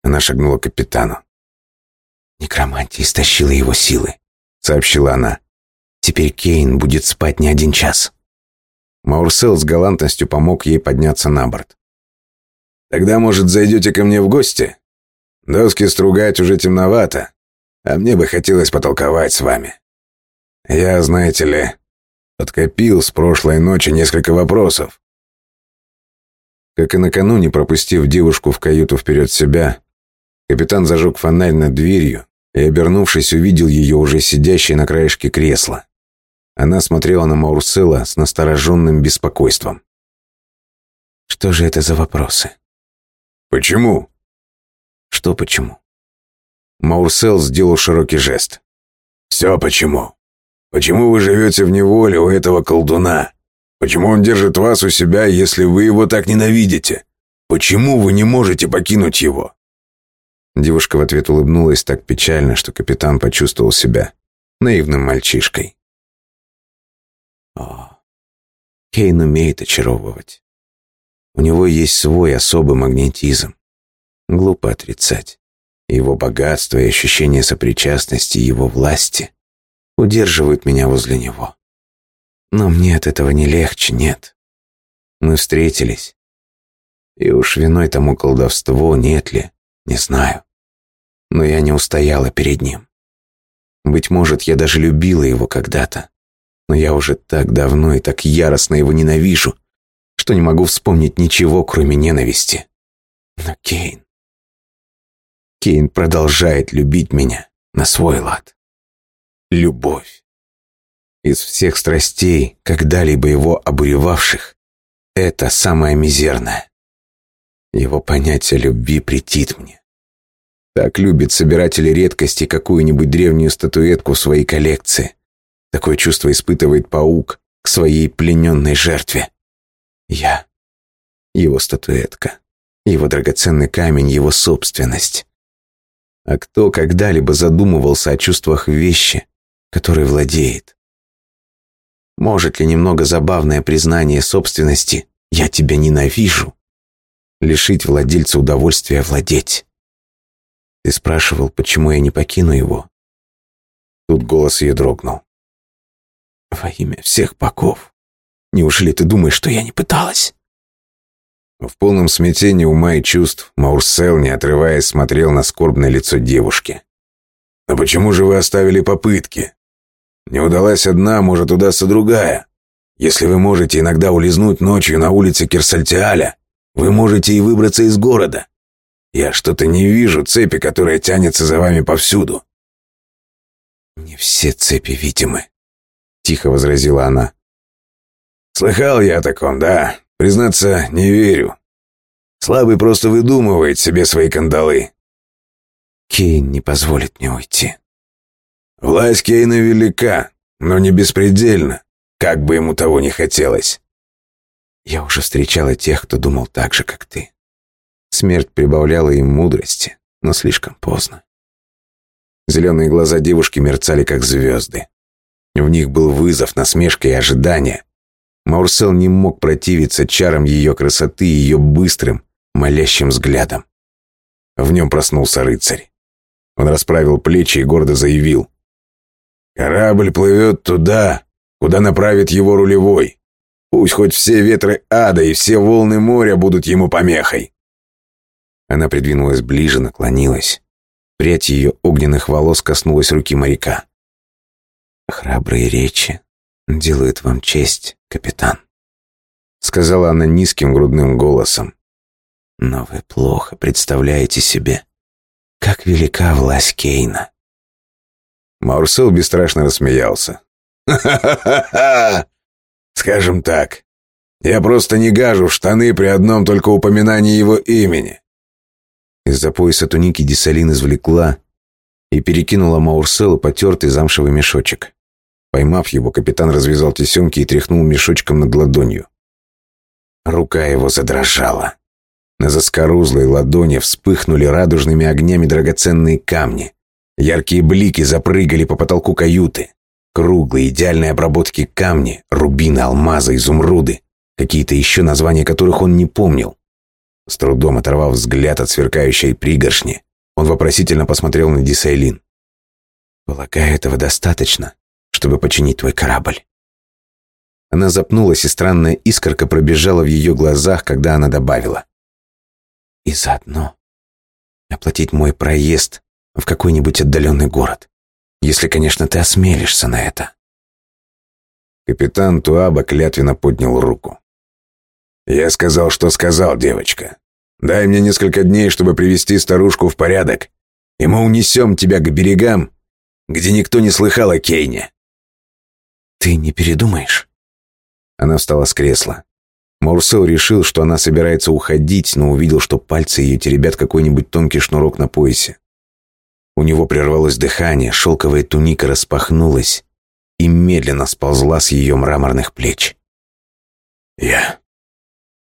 Она шагнула к капитану. «Некромантия истощила его силы», — сообщила она. «Теперь Кейн будет спать не один час». Маурсел с галантностью помог ей подняться на борт. «Тогда, может, зайдете ко мне в гости? Доски стругать уже темновато, а мне бы хотелось потолковать с вами. Я, знаете ли, подкопил с прошлой ночи несколько вопросов». Как и накануне, пропустив девушку в каюту вперед себя, капитан зажег фонарь над дверью и, обернувшись, увидел ее уже сидящей на краешке кресла. Она смотрела на Маурсела с настороженным беспокойством. «Что же это за вопросы?» «Почему?» «Что почему?» Маурсел сделал широкий жест. «Все почему. Почему вы живете в неволе у этого колдуна? Почему он держит вас у себя, если вы его так ненавидите? Почему вы не можете покинуть его? Девушка в ответ улыбнулась так печально, что капитан почувствовал себя наивным мальчишкой. О, Кейн умеет очаровывать. У него есть свой особый магнетизм. Глупо отрицать. Его богатство и ощущение сопричастности его власти удерживают меня возле него. Но мне от этого не легче, нет. Мы встретились. И уж виной тому колдовство нет ли. Не знаю. Но я не устояла перед ним. Быть может, я даже любила его когда-то. Но я уже так давно и так яростно его ненавижу, что не могу вспомнить ничего, кроме ненависти. Но Кейн... Кейн продолжает любить меня на свой лад. Любовь. Из всех страстей, когда-либо его обуревавших, это самое мизерное. Его понятие любви претит мне. Так любит собиратели редкости какую-нибудь древнюю статуэтку в своей коллекции. Такое чувство испытывает паук к своей плененной жертве. Я. Его статуэтка. Его драгоценный камень, его собственность. А кто когда-либо задумывался о чувствах вещи, которой владеет? Может ли немного забавное признание собственности «я тебя ненавижу» лишить владельца удовольствия владеть. Ты спрашивал, почему я не покину его? Тут голос ее дрогнул. Во имя всех богов. Неужели ты думаешь, что я не пыталась? В полном смятении ума и чувств Маурсел, не отрываясь, смотрел на скорбное лицо девушки. «Но почему же вы оставили попытки? Не удалась одна, может, удастся другая. Если вы можете иногда улизнуть ночью на улице Кирсальтиаля, вы можете и выбраться из города. Я что-то не вижу цепи, которая тянется за вами повсюду». «Не все цепи видимы», — тихо возразила она. «Слыхал я о таком, да. Признаться, не верю. Слабый просто выдумывает себе свои кандалы». «Кейн не позволит мне уйти». «Власть Кейна велика, но не беспредельна, как бы ему того не хотелось. Я уже встречала тех, кто думал так же, как ты. Смерть прибавляла им мудрости, но слишком поздно. Зеленые глаза девушки мерцали, как звезды. В них был вызов, насмешка и ожидание. Маурсел не мог противиться чарам ее красоты и ее быстрым, молящим взглядом. В нем проснулся рыцарь. Он расправил плечи и гордо заявил. «Корабль плывет туда, куда направит его рулевой. Пусть хоть все ветры ада и все волны моря будут ему помехой. Она придвинулась ближе, наклонилась. Прядь ее огненных волос коснулась руки моряка. «Храбрые речи делают вам честь, капитан», — сказала она низким грудным голосом. «Но вы плохо представляете себе, как велика власть Кейна». Маурсел бесстрашно рассмеялся. «Ха-ха-ха-ха! Скажем так, я просто не гажу в штаны при одном только упоминании его имени. Из-за пояса туники Десалин извлекла и перекинула Маурселу потертый замшевый мешочек. Поймав его, капитан развязал тесемки и тряхнул мешочком над ладонью. Рука его задрожала. На заскорузлой ладони вспыхнули радужными огнями драгоценные камни. Яркие блики запрыгали по потолку каюты. Круглые, идеальные обработки камни, рубины, алмазы, изумруды, какие-то еще названия которых он не помнил. С трудом оторвав взгляд от сверкающей пригоршни, он вопросительно посмотрел на Дисайлин. «Полагаю, этого достаточно, чтобы починить твой корабль». Она запнулась, и странная искорка пробежала в ее глазах, когда она добавила. «И заодно оплатить мой проезд в какой-нибудь отдаленный город. Если, конечно, ты осмелишься на это. Капитан Туаба клятвенно поднял руку. «Я сказал, что сказал, девочка. Дай мне несколько дней, чтобы привести старушку в порядок, и мы унесем тебя к берегам, где никто не слыхал о Кейне». «Ты не передумаешь?» Она встала с кресла. Морсел решил, что она собирается уходить, но увидел, что пальцы ее теребят какой-нибудь тонкий шнурок на поясе. У него прервалось дыхание, шелковая туника распахнулась и медленно сползла с ее мраморных плеч. «Я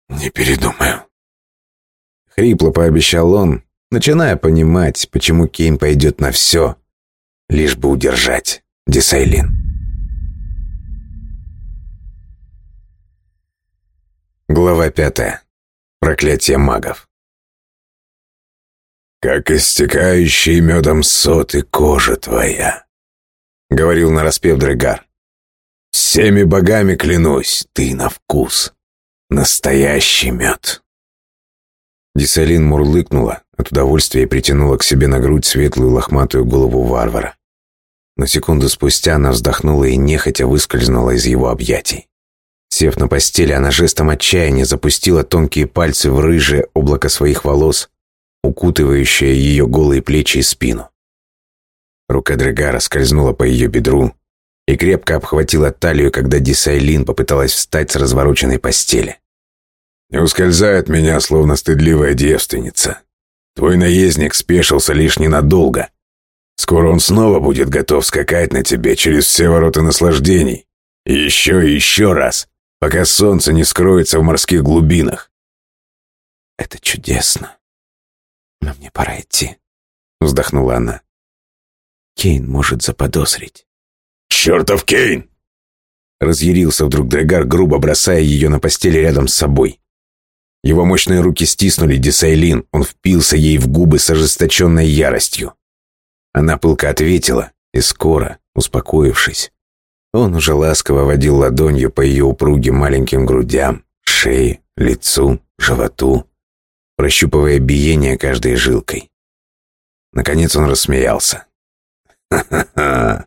не передумаю», — хрипло пообещал он, начиная понимать, почему Кейн пойдет на все, лишь бы удержать Десайлин. Глава пятая. Проклятие магов как истекающий медом сот и кожа твоя», — говорил нараспев Дрегар. «Всеми богами клянусь, ты на вкус. Настоящий мед». Дисалин мурлыкнула, от удовольствия и притянула к себе на грудь светлую лохматую голову варвара. На секунду спустя она вздохнула и нехотя выскользнула из его объятий. Сев на постели, она жестом отчаяния запустила тонкие пальцы в рыжее облако своих волос, укутывающая ее голые плечи и спину. Рука Дрегара скользнула по ее бедру и крепко обхватила талию, когда Дисайлин попыталась встать с развороченной постели. «Не ускользает меня, словно стыдливая девственница. Твой наездник спешился лишь ненадолго. Скоро он снова будет готов скакать на тебе через все ворота наслаждений. И еще и еще раз, пока солнце не скроется в морских глубинах». «Это чудесно», «Но мне пора идти», — вздохнула она. «Кейн может заподозрить». «Чертов Кейн!» Разъярился вдруг Дрегар, грубо бросая ее на постели рядом с собой. Его мощные руки стиснули Десайлин, он впился ей в губы с ожесточенной яростью. Она пылко ответила, и скоро, успокоившись, он уже ласково водил ладонью по ее упругим маленьким грудям, шее, лицу, животу прощупывая биение каждой жилкой. Наконец он рассмеялся. «Ха-ха-ха!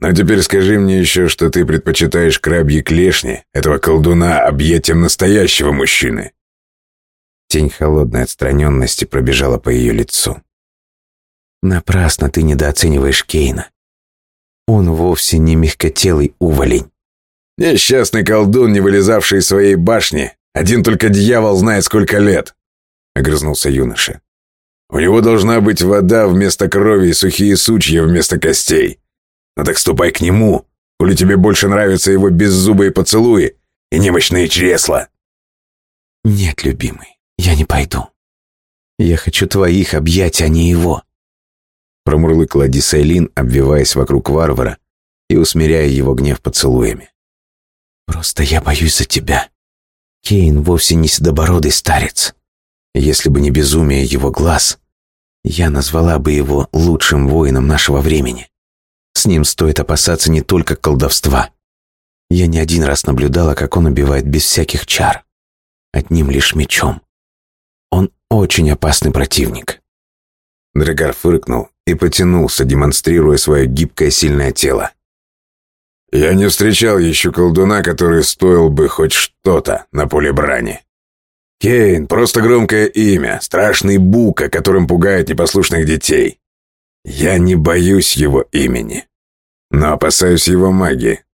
Но теперь скажи мне еще, что ты предпочитаешь крабьи клешни, этого колдуна объятием настоящего мужчины!» Тень холодной отстраненности пробежала по ее лицу. «Напрасно ты недооцениваешь Кейна. Он вовсе не мягкотелый уволень». «Несчастный колдун, не вылезавший из своей башни. Один только дьявол знает, сколько лет огрызнулся юноша. «У него должна быть вода вместо крови и сухие сучья вместо костей. Ну так ступай к нему, коли тебе больше нравятся его беззубые поцелуи и немощные чресла». «Нет, любимый, я не пойду. Я хочу твоих объять, а не его», промурлыкала Дисайлин, обвиваясь вокруг варвара и усмиряя его гнев поцелуями. «Просто я боюсь за тебя. Кейн вовсе не седобородый старец. Если бы не безумие его глаз, я назвала бы его лучшим воином нашего времени. С ним стоит опасаться не только колдовства. Я не один раз наблюдала, как он убивает без всяких чар. Одним лишь мечом. Он очень опасный противник. Драгар фыркнул и потянулся, демонстрируя свое гибкое сильное тело. «Я не встречал еще колдуна, который стоил бы хоть что-то на поле брани», «Кейн — просто громкое имя, страшный бука, которым пугают непослушных детей. Я не боюсь его имени, но опасаюсь его магии.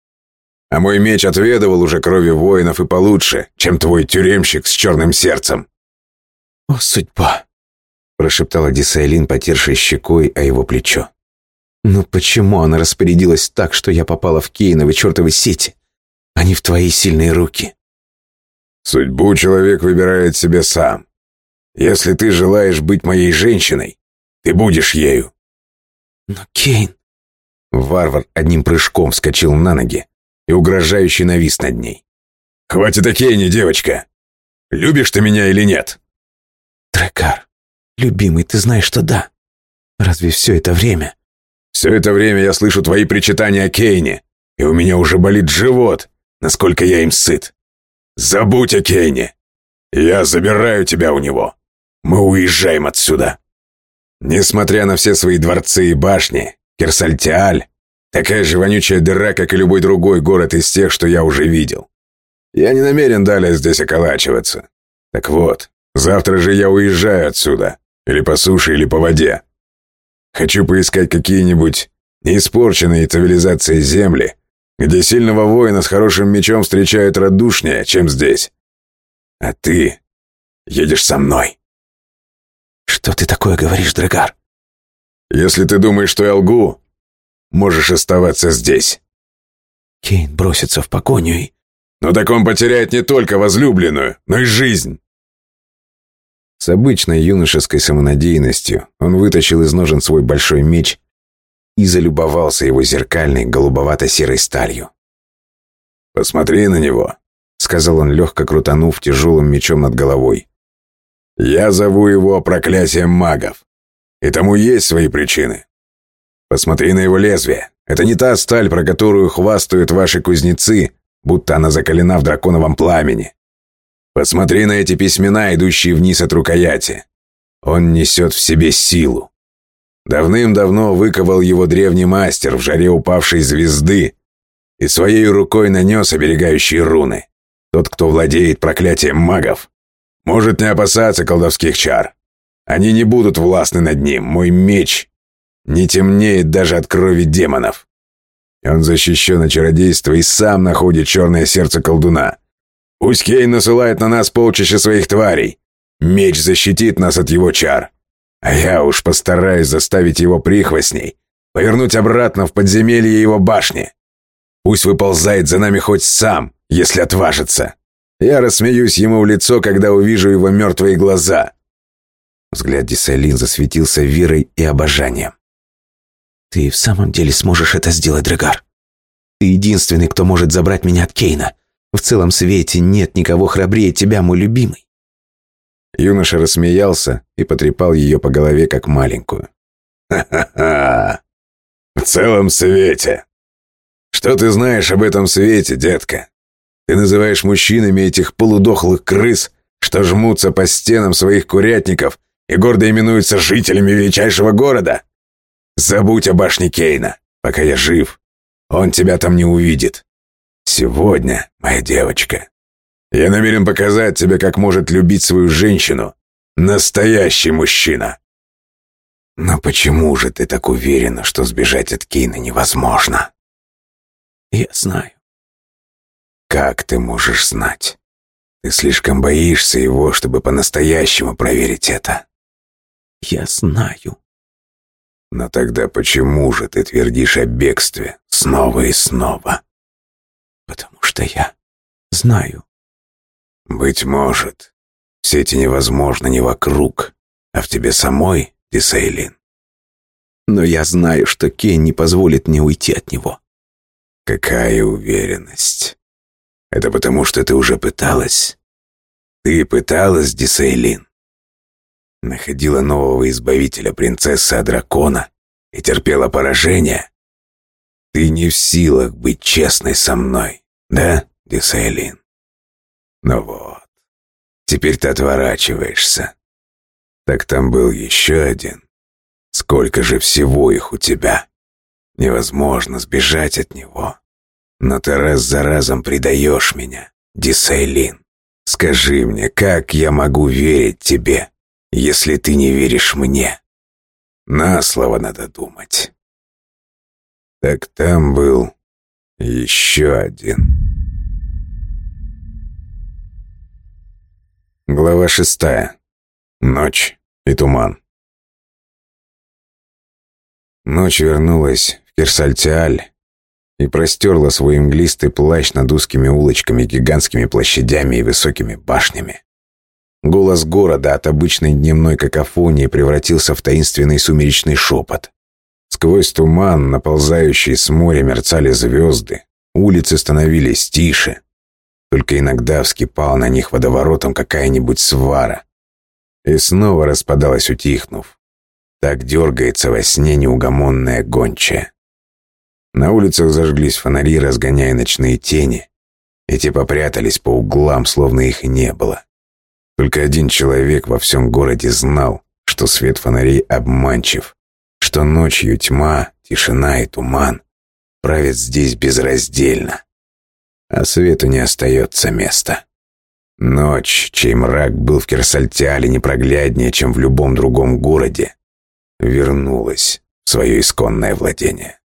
А мой меч отведывал уже крови воинов и получше, чем твой тюремщик с черным сердцем». «О, судьба!» — прошептала Дисайлин, потершей щекой о его плечо. «Но почему она распорядилась так, что я попала в Кейновы чертовы сети, а не в твои сильные руки?» Судьбу человек выбирает себе сам. Если ты желаешь быть моей женщиной, ты будешь ею. Но Кейн... Варвар одним прыжком вскочил на ноги и угрожающе навис над ней. «Хватит о Кейне, девочка! Любишь ты меня или нет?» «Трекар, любимый, ты знаешь, что да. Разве все это время?» «Все это время я слышу твои причитания о Кейне, и у меня уже болит живот, насколько я им сыт. Забудь о Кейне. Я забираю тебя у него. Мы уезжаем отсюда. Несмотря на все свои дворцы и башни, Керсальтиаль — такая же вонючая дыра, как и любой другой город из тех, что я уже видел. Я не намерен далее здесь околачиваться. Так вот, завтра же я уезжаю отсюда. Или по суше, или по воде. Хочу поискать какие-нибудь неиспорченные цивилизации земли, где сильного воина с хорошим мечом встречают радушнее, чем здесь. А ты едешь со мной». «Что ты такое говоришь, Драгар?» «Если ты думаешь, что я лгу, можешь оставаться здесь». Кейн бросится в погоню и... «Но так он потеряет не только возлюбленную, но и жизнь». С обычной юношеской самонадеянностью он вытащил из ножен свой большой меч и залюбовался его зеркальной голубовато-серой сталью. «Посмотри на него», — сказал он, легко крутанув тяжелым мечом над головой. «Я зову его проклятием магов, и тому есть свои причины. Посмотри на его лезвие. Это не та сталь, про которую хвастают ваши кузнецы, будто она закалена в драконовом пламени. Посмотри на эти письмена, идущие вниз от рукояти. Он несет в себе силу. Давным-давно выковал его древний мастер в жаре упавшей звезды и своей рукой нанес оберегающие руны. Тот, кто владеет проклятием магов, может не опасаться колдовских чар. Они не будут властны над ним, мой меч не темнеет даже от крови демонов. Он защищен от чародейства и сам находит черное сердце колдуна. Пусть Кейн насылает на нас полчища своих тварей. Меч защитит нас от его чар. А я уж постараюсь заставить его прихвостней повернуть обратно в подземелье его башни. Пусть выползает за нами хоть сам, если отважится. Я рассмеюсь ему в лицо, когда увижу его мертвые глаза». Взгляд Десайлин засветился верой и обожанием. «Ты в самом деле сможешь это сделать, Драгар? Ты единственный, кто может забрать меня от Кейна. В целом свете нет никого храбрее тебя, мой любимый. Юноша рассмеялся и потрепал ее по голове, как маленькую. «Ха-ха-ха! В целом свете! Что ты знаешь об этом свете, детка? Ты называешь мужчинами этих полудохлых крыс, что жмутся по стенам своих курятников и гордо именуются жителями величайшего города? Забудь о башне Кейна, пока я жив. Он тебя там не увидит. Сегодня, моя девочка, я намерен показать тебе, как может любить свою женщину настоящий мужчина. Но почему же ты так уверена, что сбежать от Кейна невозможно? Я знаю. Как ты можешь знать? Ты слишком боишься его, чтобы по-настоящему проверить это. Я знаю. Но тогда почему же ты твердишь о бегстве снова и снова? Потому что я знаю быть может, все эти невозможно не вокруг, а в тебе самой, Дисейлин. Но я знаю, что Кен не позволит мне уйти от него. Какая уверенность. Это потому, что ты уже пыталась. Ты пыталась, Дисейлин. Находила нового избавителя принцесса дракона и терпела поражение. Ты не в силах быть честной со мной, да, Дисейлин? Ну вот, теперь ты отворачиваешься. Так там был еще один. Сколько же всего их у тебя? Невозможно сбежать от него. Но ты раз за разом предаешь меня, Дисайлин. Скажи мне, как я могу верить тебе, если ты не веришь мне? На слово надо думать. Так там был еще один. Глава шестая. Ночь и туман. Ночь вернулась в Кирсальтиаль и простерла свой мглистый плащ над узкими улочками, гигантскими площадями и высокими башнями. Голос города от обычной дневной какофонии превратился в таинственный сумеречный шепот. Сквозь туман, наползающий с моря, мерцали звезды, улицы становились тише, только иногда вскипала на них водоворотом какая-нибудь свара. И снова распадалась, утихнув. Так дергается во сне неугомонная гончая. На улицах зажглись фонари, разгоняя ночные тени. Эти попрятались по углам, словно их и не было. Только один человек во всем городе знал, что свет фонарей обманчив, что ночью тьма, тишина и туман правят здесь безраздельно а свету не остается места. Ночь, чей мрак был в Керсальтиале непрогляднее, чем в любом другом городе, вернулась в свое исконное владение.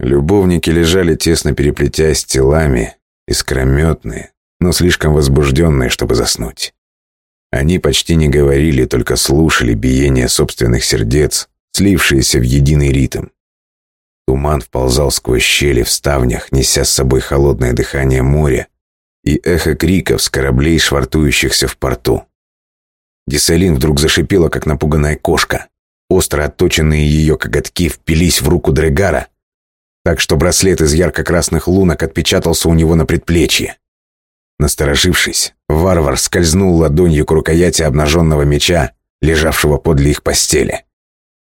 Любовники лежали, тесно переплетясь телами, искрометные, но слишком возбужденные, чтобы заснуть. Они почти не говорили, только слушали биение собственных сердец, слившиеся в единый ритм. Туман вползал сквозь щели в ставнях, неся с собой холодное дыхание моря и эхо криков с кораблей, швартующихся в порту. Десалин вдруг зашипела, как напуганная кошка. Остро отточенные ее коготки впились в руку Дрегара, так что браслет из ярко-красных лунок отпечатался у него на предплечье. Насторожившись, варвар скользнул ладонью к рукояти обнаженного меча, лежавшего подле их постели.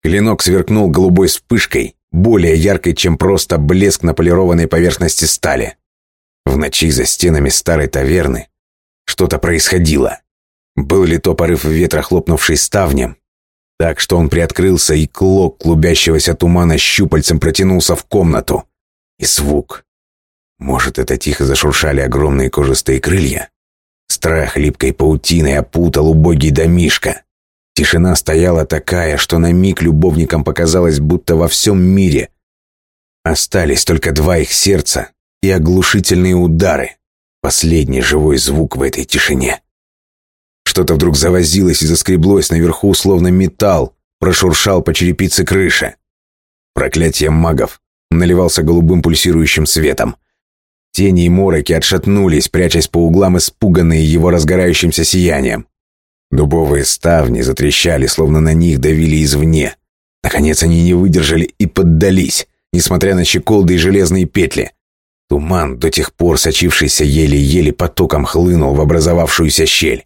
Клинок сверкнул голубой вспышкой, более яркой, чем просто блеск на полированной поверхности стали. В ночи за стенами старой таверны что-то происходило. Был ли то порыв ветра, хлопнувший ставнем, так что он приоткрылся, и клок клубящегося тумана щупальцем протянулся в комнату. И звук. Может, это тихо зашуршали огромные кожистые крылья? Страх липкой паутиной опутал убогий домишко. Тишина стояла такая, что на миг любовникам показалось, будто во всем мире. Остались только два их сердца и оглушительные удары. Последний живой звук в этой тишине. Что-то вдруг завозилось и заскреблось наверху, словно металл, прошуршал по черепице крыши. Проклятие магов наливался голубым пульсирующим светом. Тени и мороки отшатнулись, прячась по углам, испуганные его разгорающимся сиянием. Дубовые ставни затрещали, словно на них давили извне. Наконец они не выдержали и поддались, несмотря на щеколды и железные петли. Туман, до тех пор сочившийся еле-еле потоком, хлынул в образовавшуюся щель.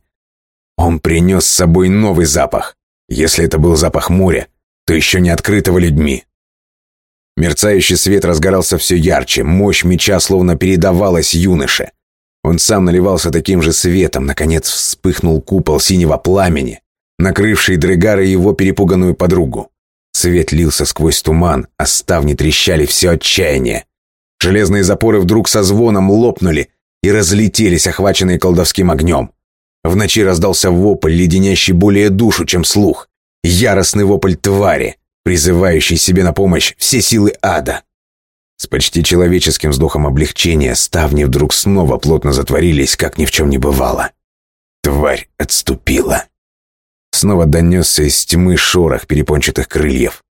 Он принес с собой новый запах. Если это был запах моря, то еще не открытого людьми. Мерцающий свет разгорался все ярче, мощь меча словно передавалась юноше. Он сам наливался таким же светом, наконец вспыхнул купол синего пламени, накрывший Дрегара и его перепуганную подругу. Свет лился сквозь туман, а ставни трещали все отчаяние. Железные запоры вдруг со звоном лопнули и разлетелись, охваченные колдовским огнем. В ночи раздался вопль, леденящий более душу, чем слух. Яростный вопль твари, призывающий себе на помощь все силы ада. С почти человеческим вздохом облегчения ставни вдруг снова плотно затворились, как ни в чем не бывало. Тварь отступила. Снова донесся из тьмы шорох перепончатых крыльев.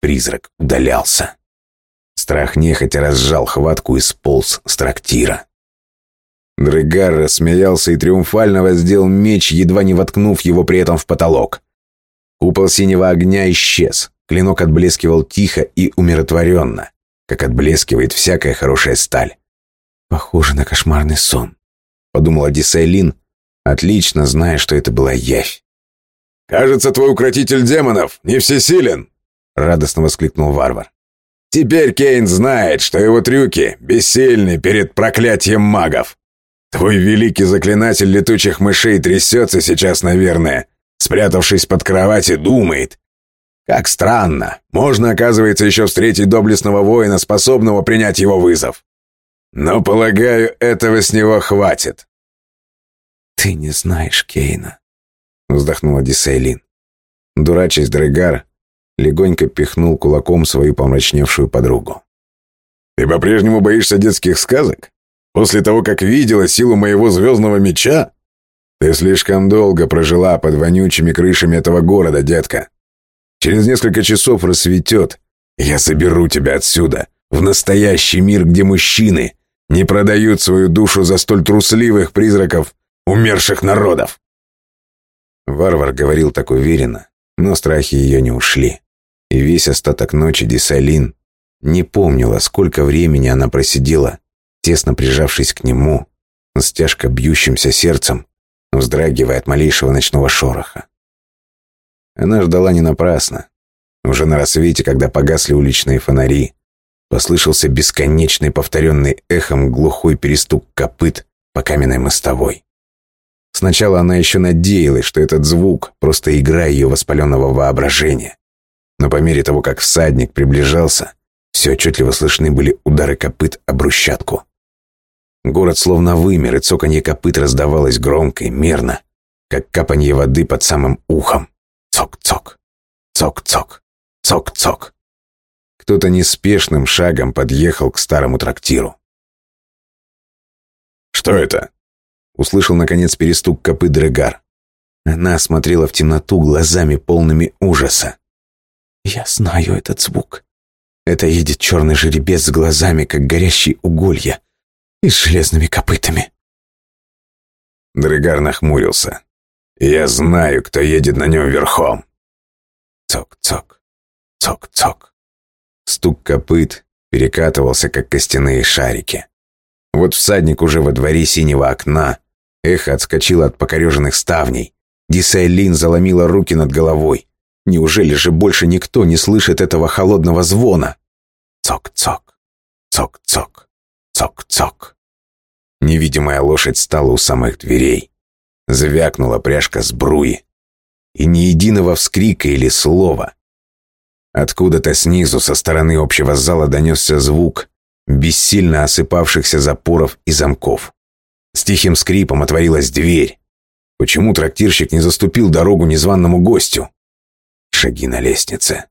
Призрак удалялся. Страх нехотя разжал хватку и сполз с трактира. Дрыгар рассмеялся и триумфально воздел меч, едва не воткнув его при этом в потолок. Купол синего огня исчез. Клинок отблескивал тихо и умиротворенно как отблескивает всякая хорошая сталь. «Похоже на кошмарный сон», — подумал Дисайлин, отлично зная, что это была явь. «Кажется, твой укротитель демонов не всесилен!» — радостно воскликнул варвар. «Теперь Кейн знает, что его трюки бессильны перед проклятием магов. Твой великий заклинатель летучих мышей трясется сейчас, наверное, спрятавшись под кровать и думает, как странно. Можно, оказывается, еще встретить доблестного воина, способного принять его вызов. Но, полагаю, этого с него хватит. «Ты не знаешь Кейна», — вздохнула Дисейлин. Дурачись, Дрейгар легонько пихнул кулаком свою помрачневшую подругу. «Ты по-прежнему боишься детских сказок? После того, как видела силу моего звездного меча? Ты слишком долго прожила под вонючими крышами этого города, детка. Через несколько часов рассветет. Я заберу тебя отсюда, в настоящий мир, где мужчины не продают свою душу за столь трусливых призраков умерших народов. Варвар говорил так уверенно, но страхи ее не ушли. И весь остаток ночи Десалин не помнила, сколько времени она просидела, тесно прижавшись к нему, с тяжко бьющимся сердцем, вздрагивая от малейшего ночного шороха. Она ждала не напрасно. Уже на рассвете, когда погасли уличные фонари, послышался бесконечный повторенный эхом глухой перестук копыт по каменной мостовой. Сначала она еще надеялась, что этот звук — просто игра ее воспаленного воображения. Но по мере того, как всадник приближался, все отчетливо слышны были удары копыт о брусчатку. Город словно вымер, и цоканье копыт раздавалось громко и мерно, как капанье воды под самым ухом. Цок, цок, цок, цок, цок, цок. Кто-то неспешным шагом подъехал к старому трактиру. «Что это?» — услышал, наконец, перестук копы Дрегар. Она смотрела в темноту глазами, полными ужаса. «Я знаю этот звук. Это едет черный жеребец с глазами, как горящие уголья, и с железными копытами». Дрегар нахмурился. Я знаю, кто едет на нем верхом. Цок-цок, цок-цок. Стук копыт перекатывался, как костяные шарики. Вот всадник уже во дворе синего окна. Эхо отскочило от покореженных ставней. Дисайлин заломила руки над головой. Неужели же больше никто не слышит этого холодного звона? Цок-цок, цок-цок, цок-цок. Невидимая лошадь стала у самых дверей. Звякнула пряжка с бруи. И ни единого вскрика или слова. Откуда-то снизу, со стороны общего зала, донесся звук бессильно осыпавшихся запоров и замков. С тихим скрипом отворилась дверь. Почему трактирщик не заступил дорогу незваному гостю? Шаги на лестнице.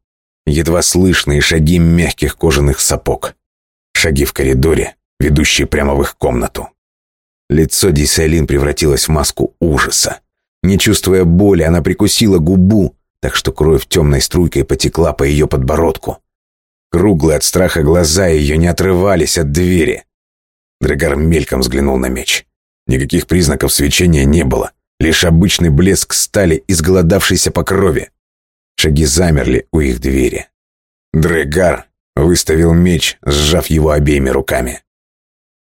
Едва слышные шаги мягких кожаных сапог. Шаги в коридоре, ведущие прямо в их комнату. Лицо Дисайлин превратилось в маску ужаса. Не чувствуя боли, она прикусила губу, так что кровь темной струйкой потекла по ее подбородку. Круглые от страха глаза ее не отрывались от двери. Драгар мельком взглянул на меч. Никаких признаков свечения не было, лишь обычный блеск стали, изголодавшейся по крови. Шаги замерли у их двери. Драгар выставил меч, сжав его обеими руками.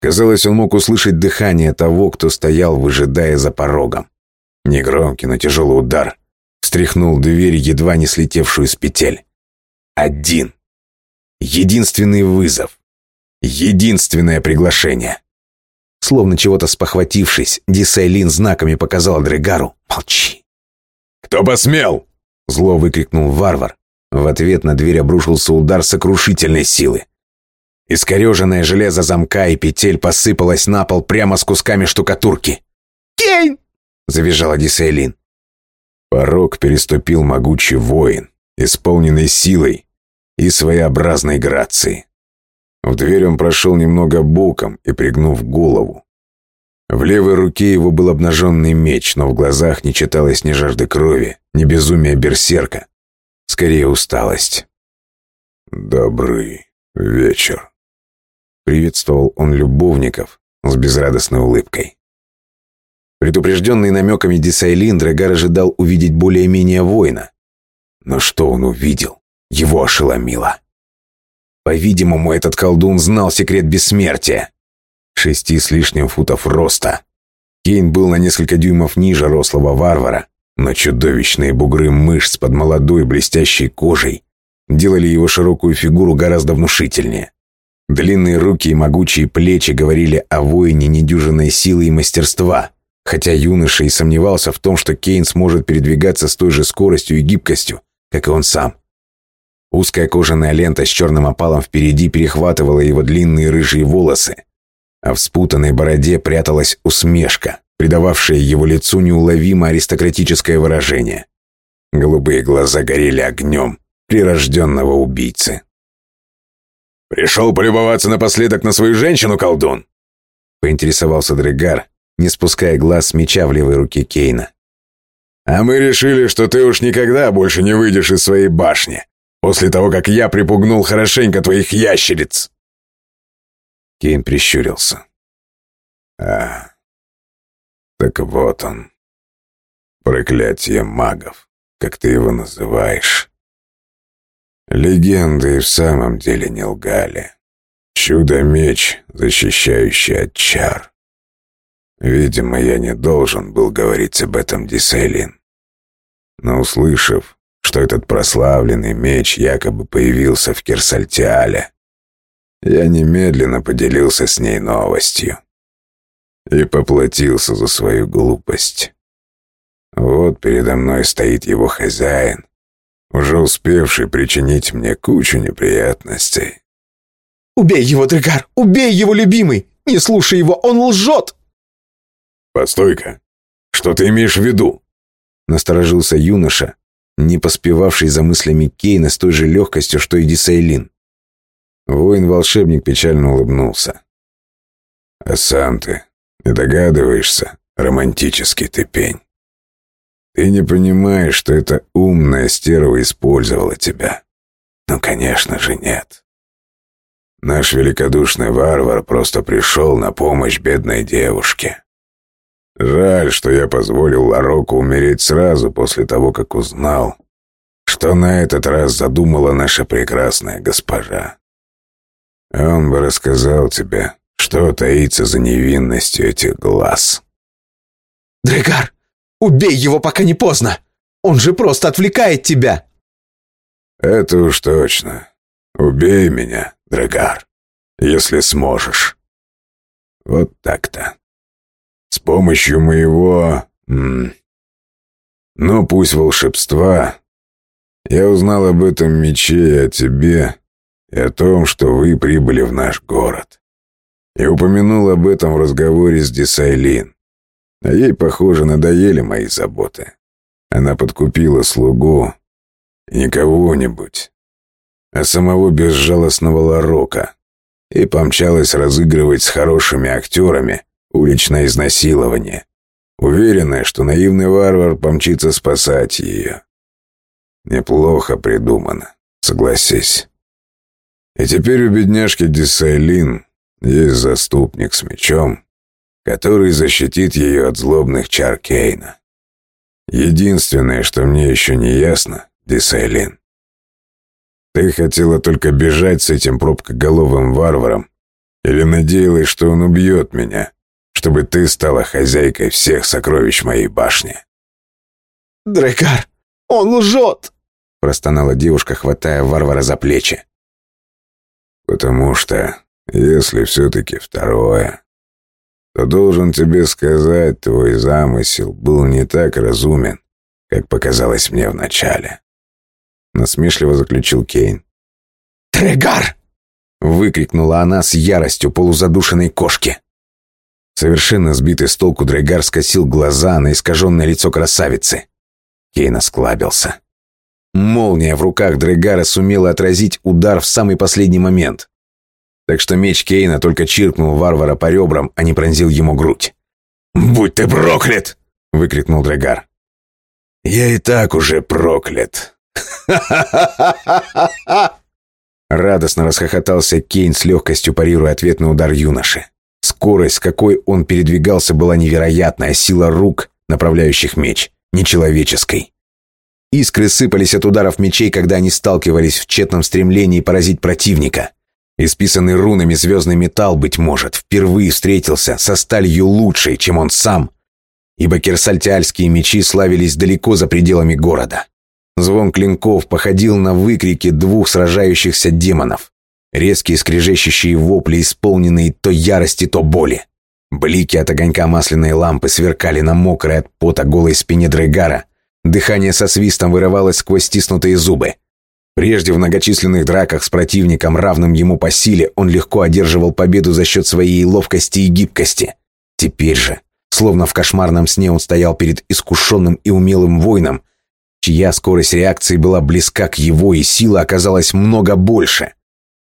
Казалось, он мог услышать дыхание того, кто стоял, выжидая за порогом. Негромкий, но тяжелый удар. Встряхнул дверь, едва не слетевшую с петель. Один. Единственный вызов. Единственное приглашение. Словно чего-то спохватившись, Дисайлин знаками показала Дрегару «Молчи». «Кто посмел?» — зло выкрикнул варвар. В ответ на дверь обрушился удар сокрушительной силы. Искореженное железо замка и петель посыпалось на пол прямо с кусками штукатурки. «Кейн!» — завизжала Дисейлин. Порог переступил могучий воин, исполненный силой и своеобразной грацией. В дверь он прошел немного боком и пригнув голову. В левой руке его был обнаженный меч, но в глазах не читалось ни жажды крови, ни безумия берсерка. Скорее, усталость. «Добрый вечер», Приветствовал он любовников с безрадостной улыбкой. Предупрежденный намеками Десайлин, Драгар ожидал увидеть более-менее воина. Но что он увидел? Его ошеломило. По-видимому, этот колдун знал секрет бессмертия. Шести с лишним футов роста. Кейн был на несколько дюймов ниже рослого варвара, но чудовищные бугры мышц под молодой блестящей кожей делали его широкую фигуру гораздо внушительнее. Длинные руки и могучие плечи говорили о воине недюжинной силы и мастерства. Хотя юноша и сомневался в том, что Кейн сможет передвигаться с той же скоростью и гибкостью, как и он сам. Узкая кожаная лента с черным опалом впереди перехватывала его длинные рыжие волосы, а в спутанной бороде пряталась усмешка, придававшая его лицу неуловимо аристократическое выражение. Голубые глаза горели огнем прирожденного убийцы. «Пришел полюбоваться напоследок на свою женщину, колдун?» Поинтересовался Дрегар, не спуская глаз с меча в левой руке Кейна. «А мы решили, что ты уж никогда больше не выйдешь из своей башни, после того, как я припугнул хорошенько твоих ящериц!» Кейн прищурился. «А, так вот он. Проклятие магов, как ты его называешь. Легенды и в самом деле не лгали. Чудо-меч, защищающий от чар. Видимо, я не должен был говорить об этом Диселин. Но услышав, что этот прославленный меч якобы появился в Кирсальтиале, я немедленно поделился с ней новостью и поплатился за свою глупость. Вот передо мной стоит его хозяин, уже успевший причинить мне кучу неприятностей. «Убей его, Дрыгар! Убей его, любимый! Не слушай его, он лжет!» «Постой-ка! Что ты имеешь в виду?» Насторожился юноша, не поспевавший за мыслями Кейна с той же легкостью, что и Дисейлин. Воин-волшебник печально улыбнулся. «А сам ты не догадываешься, романтический ты пень?» Ты не понимаешь, что эта умная стерва использовала тебя. Ну, конечно же, нет. Наш великодушный варвар просто пришел на помощь бедной девушке. Жаль, что я позволил Лароку умереть сразу после того, как узнал, что на этот раз задумала наша прекрасная госпожа. Он бы рассказал тебе, что таится за невинностью этих глаз. Дрейгар. Убей его, пока не поздно! Он же просто отвлекает тебя!» «Это уж точно. Убей меня, Драгар, если сможешь. Вот так-то. С помощью моего... Ну, пусть волшебства. Я узнал об этом мече и о тебе, и о том, что вы прибыли в наш город. И упомянул об этом в разговоре с Десайлин. А ей, похоже, надоели мои заботы. Она подкупила слугу. И не кого-нибудь, а самого безжалостного Ларока. И помчалась разыгрывать с хорошими актерами уличное изнасилование, уверенная, что наивный варвар помчится спасать ее. Неплохо придумано, согласись. И теперь у бедняжки Дисайлин есть заступник с мечом, который защитит ее от злобных чар Кейна. Единственное, что мне еще не ясно, Дисайлин. Ты хотела только бежать с этим пробкоголовым варваром или надеялась, что он убьет меня, чтобы ты стала хозяйкой всех сокровищ моей башни? Дрекар, он лжет! Простонала девушка, хватая варвара за плечи. Потому что, если все-таки второе, то должен тебе сказать, твой замысел был не так разумен, как показалось мне вначале. Насмешливо заключил Кейн. «Трегар!» — выкрикнула она с яростью полузадушенной кошки. Совершенно сбитый с толку Дрегар скосил глаза на искаженное лицо красавицы. Кейн осклабился. Молния в руках Дрейгара сумела отразить удар в самый последний момент так что меч Кейна только чиркнул варвара по ребрам, а не пронзил ему грудь. «Будь ты проклят!» — выкрикнул Драгар. «Я и так уже проклят!» Радостно расхохотался Кейн с легкостью парируя ответный удар юноши. Скорость, с какой он передвигался, была невероятная, сила рук, направляющих меч, нечеловеческой. Искры сыпались от ударов мечей, когда они сталкивались в тщетном стремлении поразить противника. Исписанный рунами звездный металл, быть может, впервые встретился со сталью лучшей, чем он сам, ибо кирсальтиальские мечи славились далеко за пределами города. Звон клинков походил на выкрики двух сражающихся демонов, резкие скрежещущие вопли, исполненные то ярости, то боли. Блики от огонька масляной лампы сверкали на мокрой от пота голой спине Дрейгара, дыхание со свистом вырывалось сквозь стиснутые зубы. Прежде в многочисленных драках с противником, равным ему по силе, он легко одерживал победу за счет своей ловкости и гибкости. Теперь же, словно в кошмарном сне, он стоял перед искушенным и умелым воином, чья скорость реакции была близка к его, и сила оказалась много больше.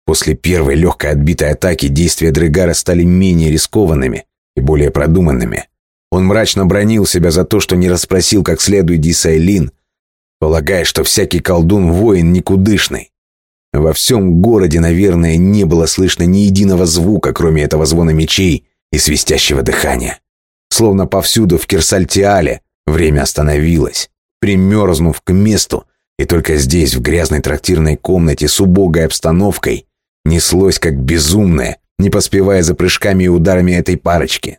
После первой легкой отбитой атаки действия Дрыгара стали менее рискованными и более продуманными. Он мрачно бронил себя за то, что не расспросил как следует Дисайлин, полагая, что всякий колдун – воин никудышный. Во всем городе, наверное, не было слышно ни единого звука, кроме этого звона мечей и свистящего дыхания. Словно повсюду в Кирсальтиале время остановилось, примерзнув к месту, и только здесь, в грязной трактирной комнате с убогой обстановкой, неслось как безумное, не поспевая за прыжками и ударами этой парочки.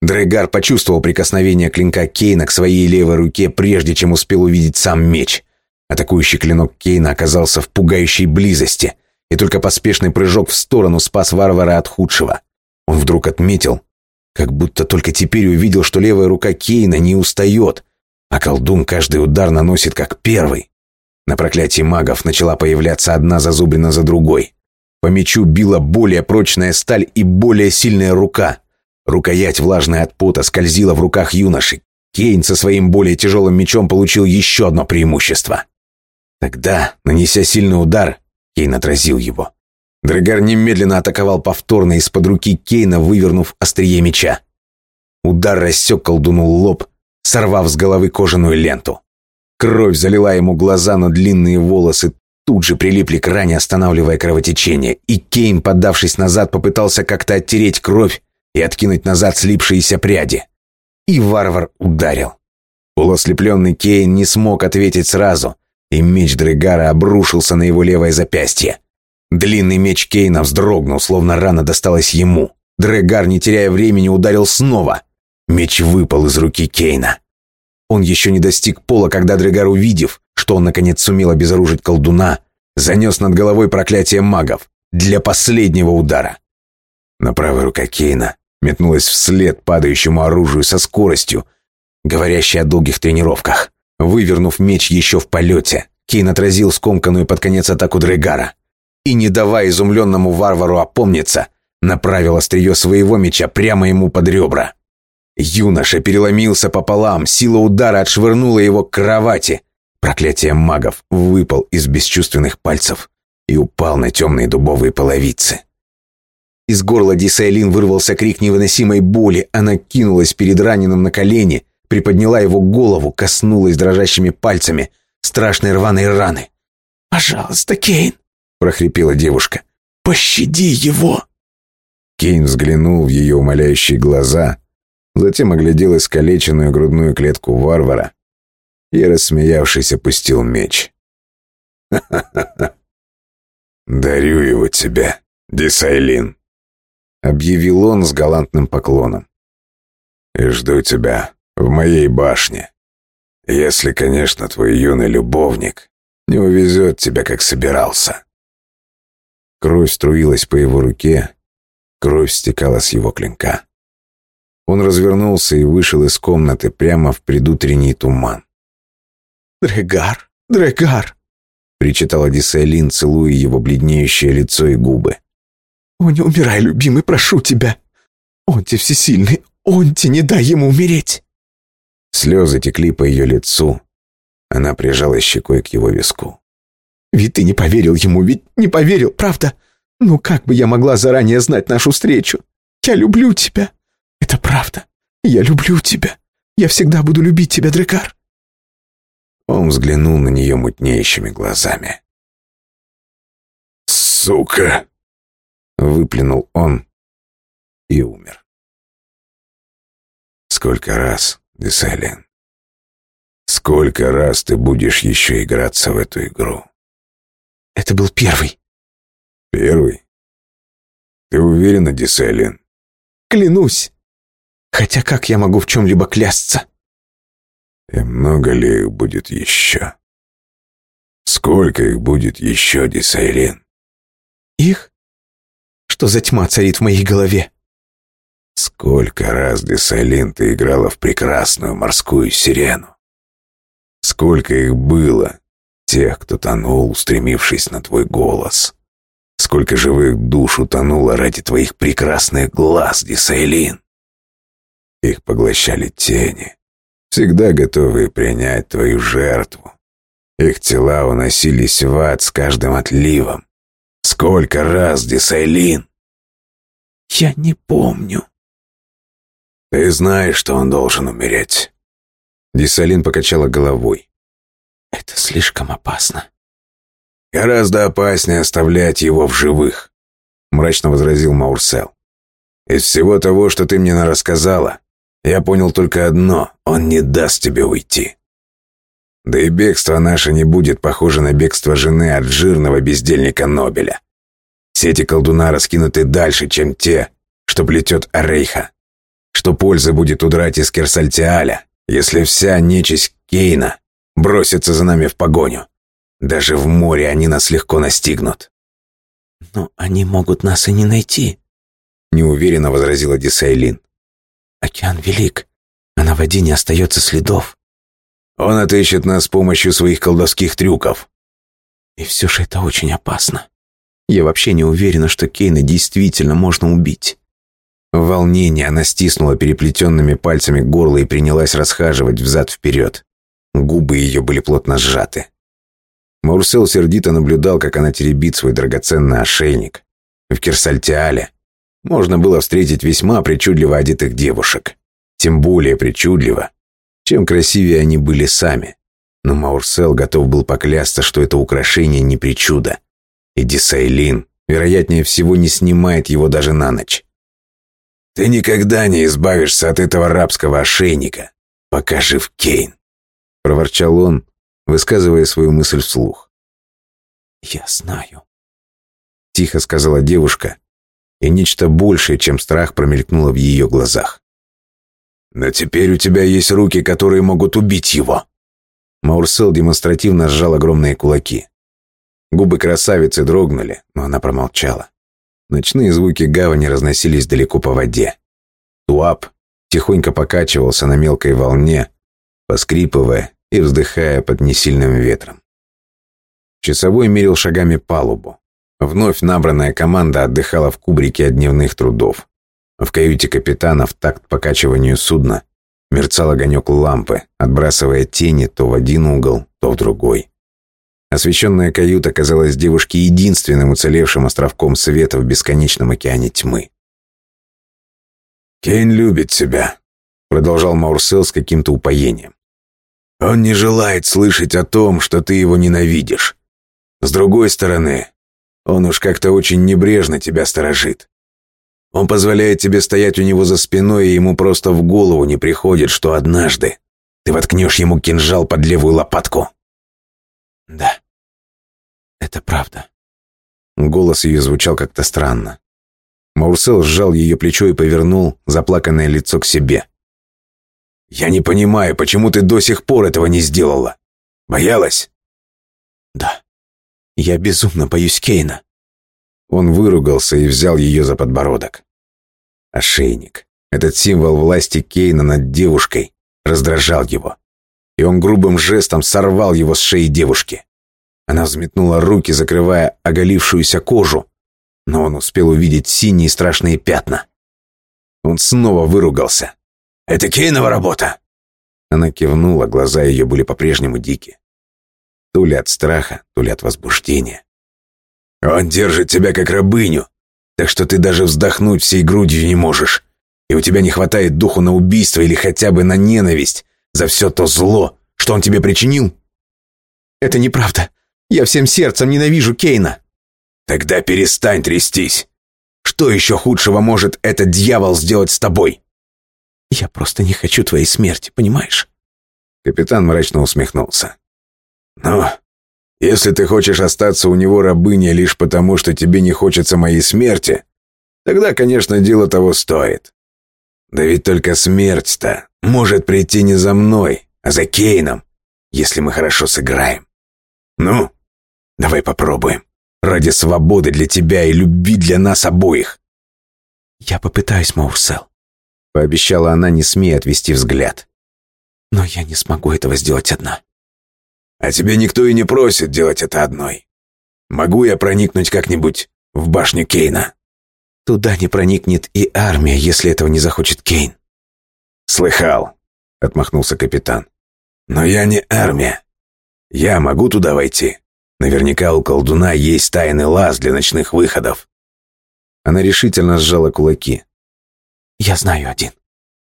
Дрейгар почувствовал прикосновение клинка Кейна к своей левой руке, прежде чем успел увидеть сам меч. Атакующий клинок Кейна оказался в пугающей близости, и только поспешный прыжок в сторону спас варвара от худшего. Он вдруг отметил, как будто только теперь увидел, что левая рука Кейна не устает, а колдун каждый удар наносит как первый. На проклятии магов начала появляться одна зазубрина за другой. По мечу била более прочная сталь и более сильная рука – Рукоять, влажная от пота, скользила в руках юноши. Кейн со своим более тяжелым мечом получил еще одно преимущество. Тогда, нанеся сильный удар, Кейн отразил его. Драгар немедленно атаковал повторно из-под руки Кейна, вывернув острие меча. Удар рассек колдуну лоб, сорвав с головы кожаную ленту. Кровь залила ему глаза, но длинные волосы тут же прилипли к ране, останавливая кровотечение, и Кейн, поддавшись назад, попытался как-то оттереть кровь, и откинуть назад слипшиеся пряди. И варвар ударил. Полуослепленный Кейн не смог ответить сразу, и меч Дрыгара обрушился на его левое запястье. Длинный меч Кейна вздрогнул, словно рана досталась ему. Дрегар, не теряя времени, ударил снова. Меч выпал из руки Кейна. Он еще не достиг пола, когда Дрегар, увидев, что он наконец сумел обезоружить колдуна, занес над головой проклятие магов для последнего удара. На правая рука Кейна метнулась вслед падающему оружию со скоростью, говорящей о долгих тренировках. Вывернув меч еще в полете, Кейн отразил скомканную под конец атаку Дрейгара и, не давая изумленному варвару опомниться, направил острие своего меча прямо ему под ребра. Юноша переломился пополам, сила удара отшвырнула его к кровати. Проклятие магов выпал из бесчувственных пальцев и упал на темные дубовые половицы. Из горла Дисайлин вырвался крик невыносимой боли. Она кинулась перед раненым на колени, приподняла его голову, коснулась дрожащими пальцами страшной рваной раны. «Пожалуйста, Кейн!» – прохрипела девушка. «Пощади его!» Кейн взглянул в ее умоляющие глаза, затем оглядел искалеченную грудную клетку варвара и, рассмеявшись, опустил меч. «Ха-ха-ха! Дарю его тебе, Дисайлин!» объявил он с галантным поклоном. «И жду тебя в моей башне. Если, конечно, твой юный любовник не увезет тебя, как собирался». Кровь струилась по его руке, кровь стекала с его клинка. Он развернулся и вышел из комнаты прямо в предутренний туман. «Дрегар! Дрегар!» — причитал Одиссейлин, целуя его бледнеющее лицо и губы. «О, не умирай, любимый, прошу тебя! Он тебе всесильный, он тебе не дай ему умереть!» Слезы текли по ее лицу. Она прижала щекой к его виску. «Ведь ты не поверил ему, ведь не поверил, правда? Ну как бы я могла заранее знать нашу встречу? Я люблю тебя! Это правда! Я люблю тебя! Я всегда буду любить тебя, Дрекар!» Он взглянул на нее мутнеющими глазами. «Сука!» Выплюнул он и умер. Сколько раз, Десален? Сколько раз ты будешь еще играться в эту игру? Это был первый. Первый? Ты уверена, Десален? Клянусь. Хотя как я могу в чем-либо клясться? И много ли их будет еще? Сколько их будет еще, Десайлин? Их? что за тьма царит в моей голове?» Сколько раз Десалин ты играла в прекрасную морскую сирену? Сколько их было, тех, кто тонул, устремившись на твой голос? Сколько живых душ утонуло ради твоих прекрасных глаз, Десайлин? Их поглощали тени, всегда готовые принять твою жертву. Их тела уносились в ад с каждым отливом. Сколько раз, Десайлин? Я не помню. Ты знаешь, что он должен умереть. Десалин покачала головой. Это слишком опасно. Гораздо опаснее оставлять его в живых, мрачно возразил Маурсел. Из всего того, что ты мне рассказала, я понял только одно — он не даст тебе уйти. Да и бегство наше не будет похоже на бегство жены от жирного бездельника Нобеля. Сети колдуна раскинуты дальше, чем те, что плетет Рейха. Что польза будет удрать из Керсальтиаля, если вся нечисть Кейна бросится за нами в погоню? Даже в море они нас легко настигнут. «Но они могут нас и не найти», — неуверенно возразила Дисайлин. «Океан велик, а на воде не остается следов». «Он отыщет нас с помощью своих колдовских трюков». «И все же это очень опасно», я вообще не уверена, что Кейна действительно можно убить. В волнении она стиснула переплетенными пальцами горло и принялась расхаживать взад-вперед. Губы ее были плотно сжаты. Маурсел сердито наблюдал, как она теребит свой драгоценный ошейник. В Кирсальтиале можно было встретить весьма причудливо одетых девушек. Тем более причудливо, чем красивее они были сами. Но Маурсел готов был поклясться, что это украшение не причуда, и Дисайлин, вероятнее всего, не снимает его даже на ночь. Ты никогда не избавишься от этого рабского ошейника, пока жив Кейн, проворчал он, высказывая свою мысль вслух. Я знаю, тихо сказала девушка, и нечто большее, чем страх, промелькнуло в ее глазах. Но теперь у тебя есть руки, которые могут убить его. Маурсел демонстративно сжал огромные кулаки. Губы красавицы дрогнули, но она промолчала. Ночные звуки гавани разносились далеко по воде. Туап тихонько покачивался на мелкой волне, поскрипывая и вздыхая под несильным ветром. Часовой мерил шагами палубу. Вновь набранная команда отдыхала в кубрике от дневных трудов. В каюте капитана в такт покачиванию судна мерцал огонек лампы, отбрасывая тени то в один угол, то в другой. Освещенная каюта казалась девушке единственным уцелевшим островком света в бесконечном океане тьмы. «Кейн любит тебя», — продолжал Маурсел с каким-то упоением. «Он не желает слышать о том, что ты его ненавидишь. С другой стороны, он уж как-то очень небрежно тебя сторожит. Он позволяет тебе стоять у него за спиной, и ему просто в голову не приходит, что однажды ты воткнешь ему кинжал под левую лопатку». Да. Это правда. Голос ее звучал как-то странно. Маурсел сжал ее плечо и повернул заплаканное лицо к себе. «Я не понимаю, почему ты до сих пор этого не сделала? Боялась?» «Да. Я безумно боюсь Кейна». Он выругался и взял ее за подбородок. Ошейник. Этот символ власти Кейна над девушкой раздражал его и он грубым жестом сорвал его с шеи девушки. Она взметнула руки, закрывая оголившуюся кожу, но он успел увидеть синие страшные пятна. Он снова выругался. «Это Кейнова работа!» Она кивнула, глаза ее были по-прежнему дики. То ли от страха, то ли от возбуждения. «Он держит тебя как рабыню, так что ты даже вздохнуть всей грудью не можешь, и у тебя не хватает духу на убийство или хотя бы на ненависть, за все то зло, что он тебе причинил?» «Это неправда. Я всем сердцем ненавижу Кейна». «Тогда перестань трястись. Что еще худшего может этот дьявол сделать с тобой?» «Я просто не хочу твоей смерти, понимаешь?» Капитан мрачно усмехнулся. «Ну, если ты хочешь остаться у него рабыней лишь потому, что тебе не хочется моей смерти, тогда, конечно, дело того стоит. Да ведь только смерть-то может прийти не за мной, а за Кейном, если мы хорошо сыграем. Ну, давай попробуем. Ради свободы для тебя и любви для нас обоих. Я попытаюсь, Моусел, пообещала она, не смея отвести взгляд. Но я не смогу этого сделать одна. А тебе никто и не просит делать это одной. Могу я проникнуть как-нибудь в башню Кейна? Туда не проникнет и армия, если этого не захочет Кейн. Слыхал, отмахнулся капитан. Но я не армия. Я могу туда войти. Наверняка у колдуна есть тайный лаз для ночных выходов. Она решительно сжала кулаки. Я знаю один.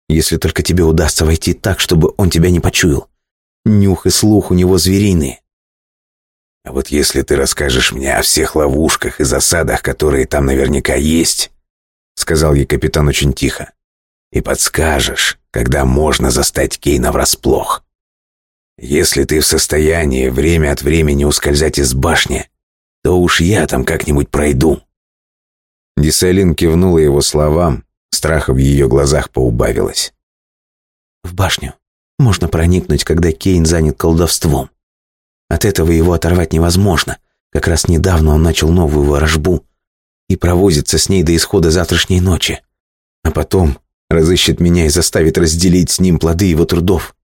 Если только тебе удастся войти так, чтобы он тебя не почуял. Нюх и слух у него звериные. А вот если ты расскажешь мне о всех ловушках и засадах, которые там наверняка есть, сказал ей капитан очень тихо. И подскажешь, когда можно застать Кейна врасплох. Если ты в состоянии время от времени ускользать из башни, то уж я там как-нибудь пройду. Десалин кивнула его словам, страха в ее глазах поубавилось. В башню можно проникнуть, когда Кейн занят колдовством. От этого его оторвать невозможно. Как раз недавно он начал новую ворожбу, и провозится с ней до исхода завтрашней ночи. А потом разыщет меня и заставит разделить с ним плоды его трудов».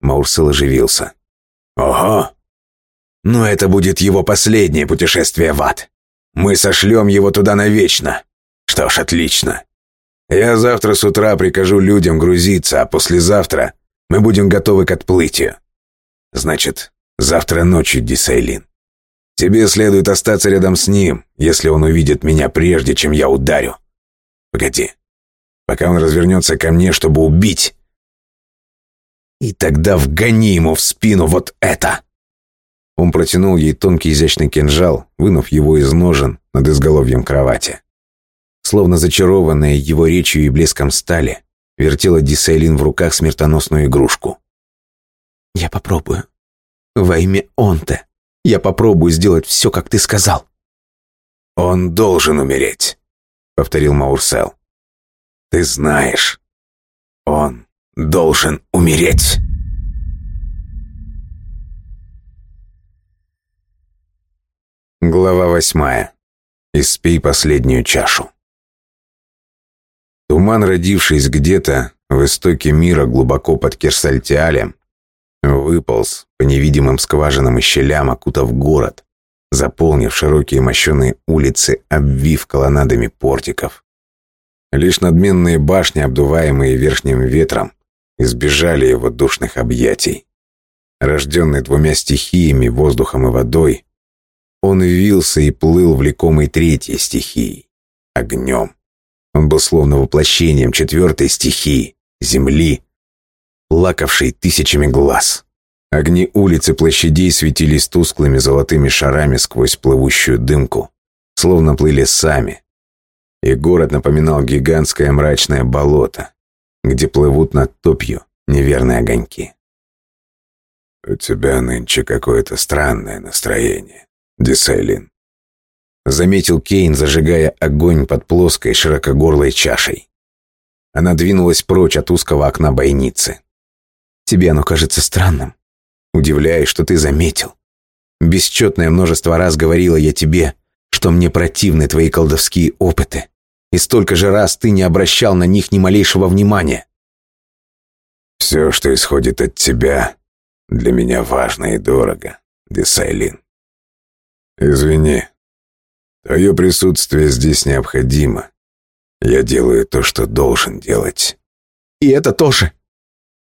Маурсел оживился. «Ого! Но это будет его последнее путешествие в ад. Мы сошлем его туда навечно. Что ж, отлично. Я завтра с утра прикажу людям грузиться, а послезавтра мы будем готовы к отплытию. Значит, завтра ночью, Дисайлин. Тебе следует остаться рядом с ним, если он увидит меня прежде, чем я ударю. Погоди, пока он развернется ко мне, чтобы убить. И тогда вгони ему в спину вот это!» Он протянул ей тонкий изящный кинжал, вынув его из ножен над изголовьем кровати. Словно зачарованная его речью и блеском стали, вертела Дисайлин в руках смертоносную игрушку. «Я попробую. Во имя Онте», я попробую сделать все, как ты сказал». «Он должен умереть», — повторил Маурсел. «Ты знаешь, он должен умереть». Глава восьмая. «Испей последнюю чашу». Туман, родившись где-то в истоке мира глубоко под Керсальтиалем, Выполз по невидимым скважинам и щелям, окутав город, заполнив широкие мощеные улицы, обвив колоннадами портиков. Лишь надменные башни, обдуваемые верхним ветром, избежали его душных объятий. Рожденный двумя стихиями, воздухом и водой, он вился и плыл в влекомой третьей стихии — огнем. Он был словно воплощением четвертой стихии — земли, плакавший тысячами глаз. Огни улиц и площадей светились тусклыми золотыми шарами сквозь плывущую дымку, словно плыли сами. И город напоминал гигантское мрачное болото, где плывут над топью неверные огоньки. «У тебя нынче какое-то странное настроение, Дисейлин. — заметил Кейн, зажигая огонь под плоской широкогорлой чашей. Она двинулась прочь от узкого окна бойницы. Тебе оно кажется странным. Удивляюсь, что ты заметил. Бесчетное множество раз говорила я тебе, что мне противны твои колдовские опыты. И столько же раз ты не обращал на них ни малейшего внимания. Все, что исходит от тебя, для меня важно и дорого, Десайлин. Извини. Твое присутствие здесь необходимо. Я делаю то, что должен делать. И это тоже,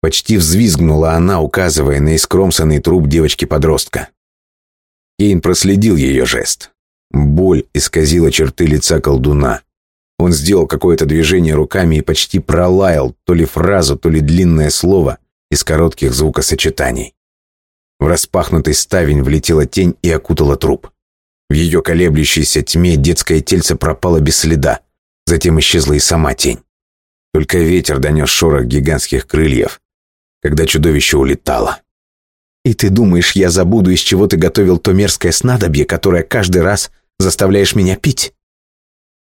Почти взвизгнула она, указывая на искромсанный труп девочки-подростка. Кейн проследил ее жест. Боль исказила черты лица колдуна. Он сделал какое-то движение руками и почти пролаял то ли фразу, то ли длинное слово из коротких звукосочетаний. В распахнутый ставень влетела тень и окутала труп. В ее колеблющейся тьме детское тельце пропало без следа. Затем исчезла и сама тень. Только ветер донес шорох гигантских крыльев, когда чудовище улетало. И ты думаешь, я забуду, из чего ты готовил то мерзкое снадобье, которое каждый раз заставляешь меня пить?»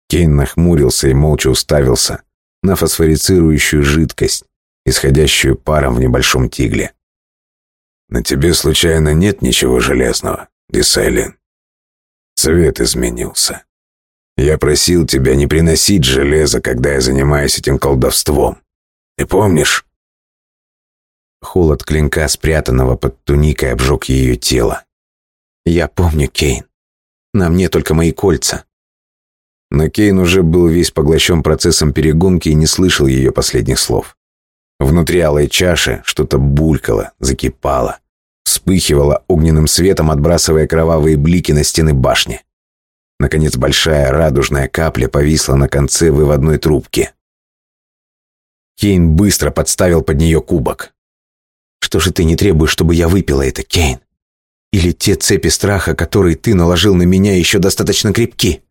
Кейн нахмурился и молча уставился на фосфорицирующую жидкость, исходящую паром в небольшом тигле. «На тебе, случайно, нет ничего железного, Десайлин?» «Цвет изменился. Я просил тебя не приносить железо, когда я занимаюсь этим колдовством. Ты помнишь?» Холод клинка, спрятанного под туникой, обжег ее тело. «Я помню, Кейн. На мне только мои кольца». Но Кейн уже был весь поглощен процессом перегонки и не слышал ее последних слов. Внутри алой чаши что-то булькало, закипало, вспыхивало огненным светом, отбрасывая кровавые блики на стены башни. Наконец большая радужная капля повисла на конце выводной трубки. Кейн быстро подставил под нее кубок. Что же ты не требуешь, чтобы я выпила это, Кейн? Или те цепи страха, которые ты наложил на меня, еще достаточно крепки?»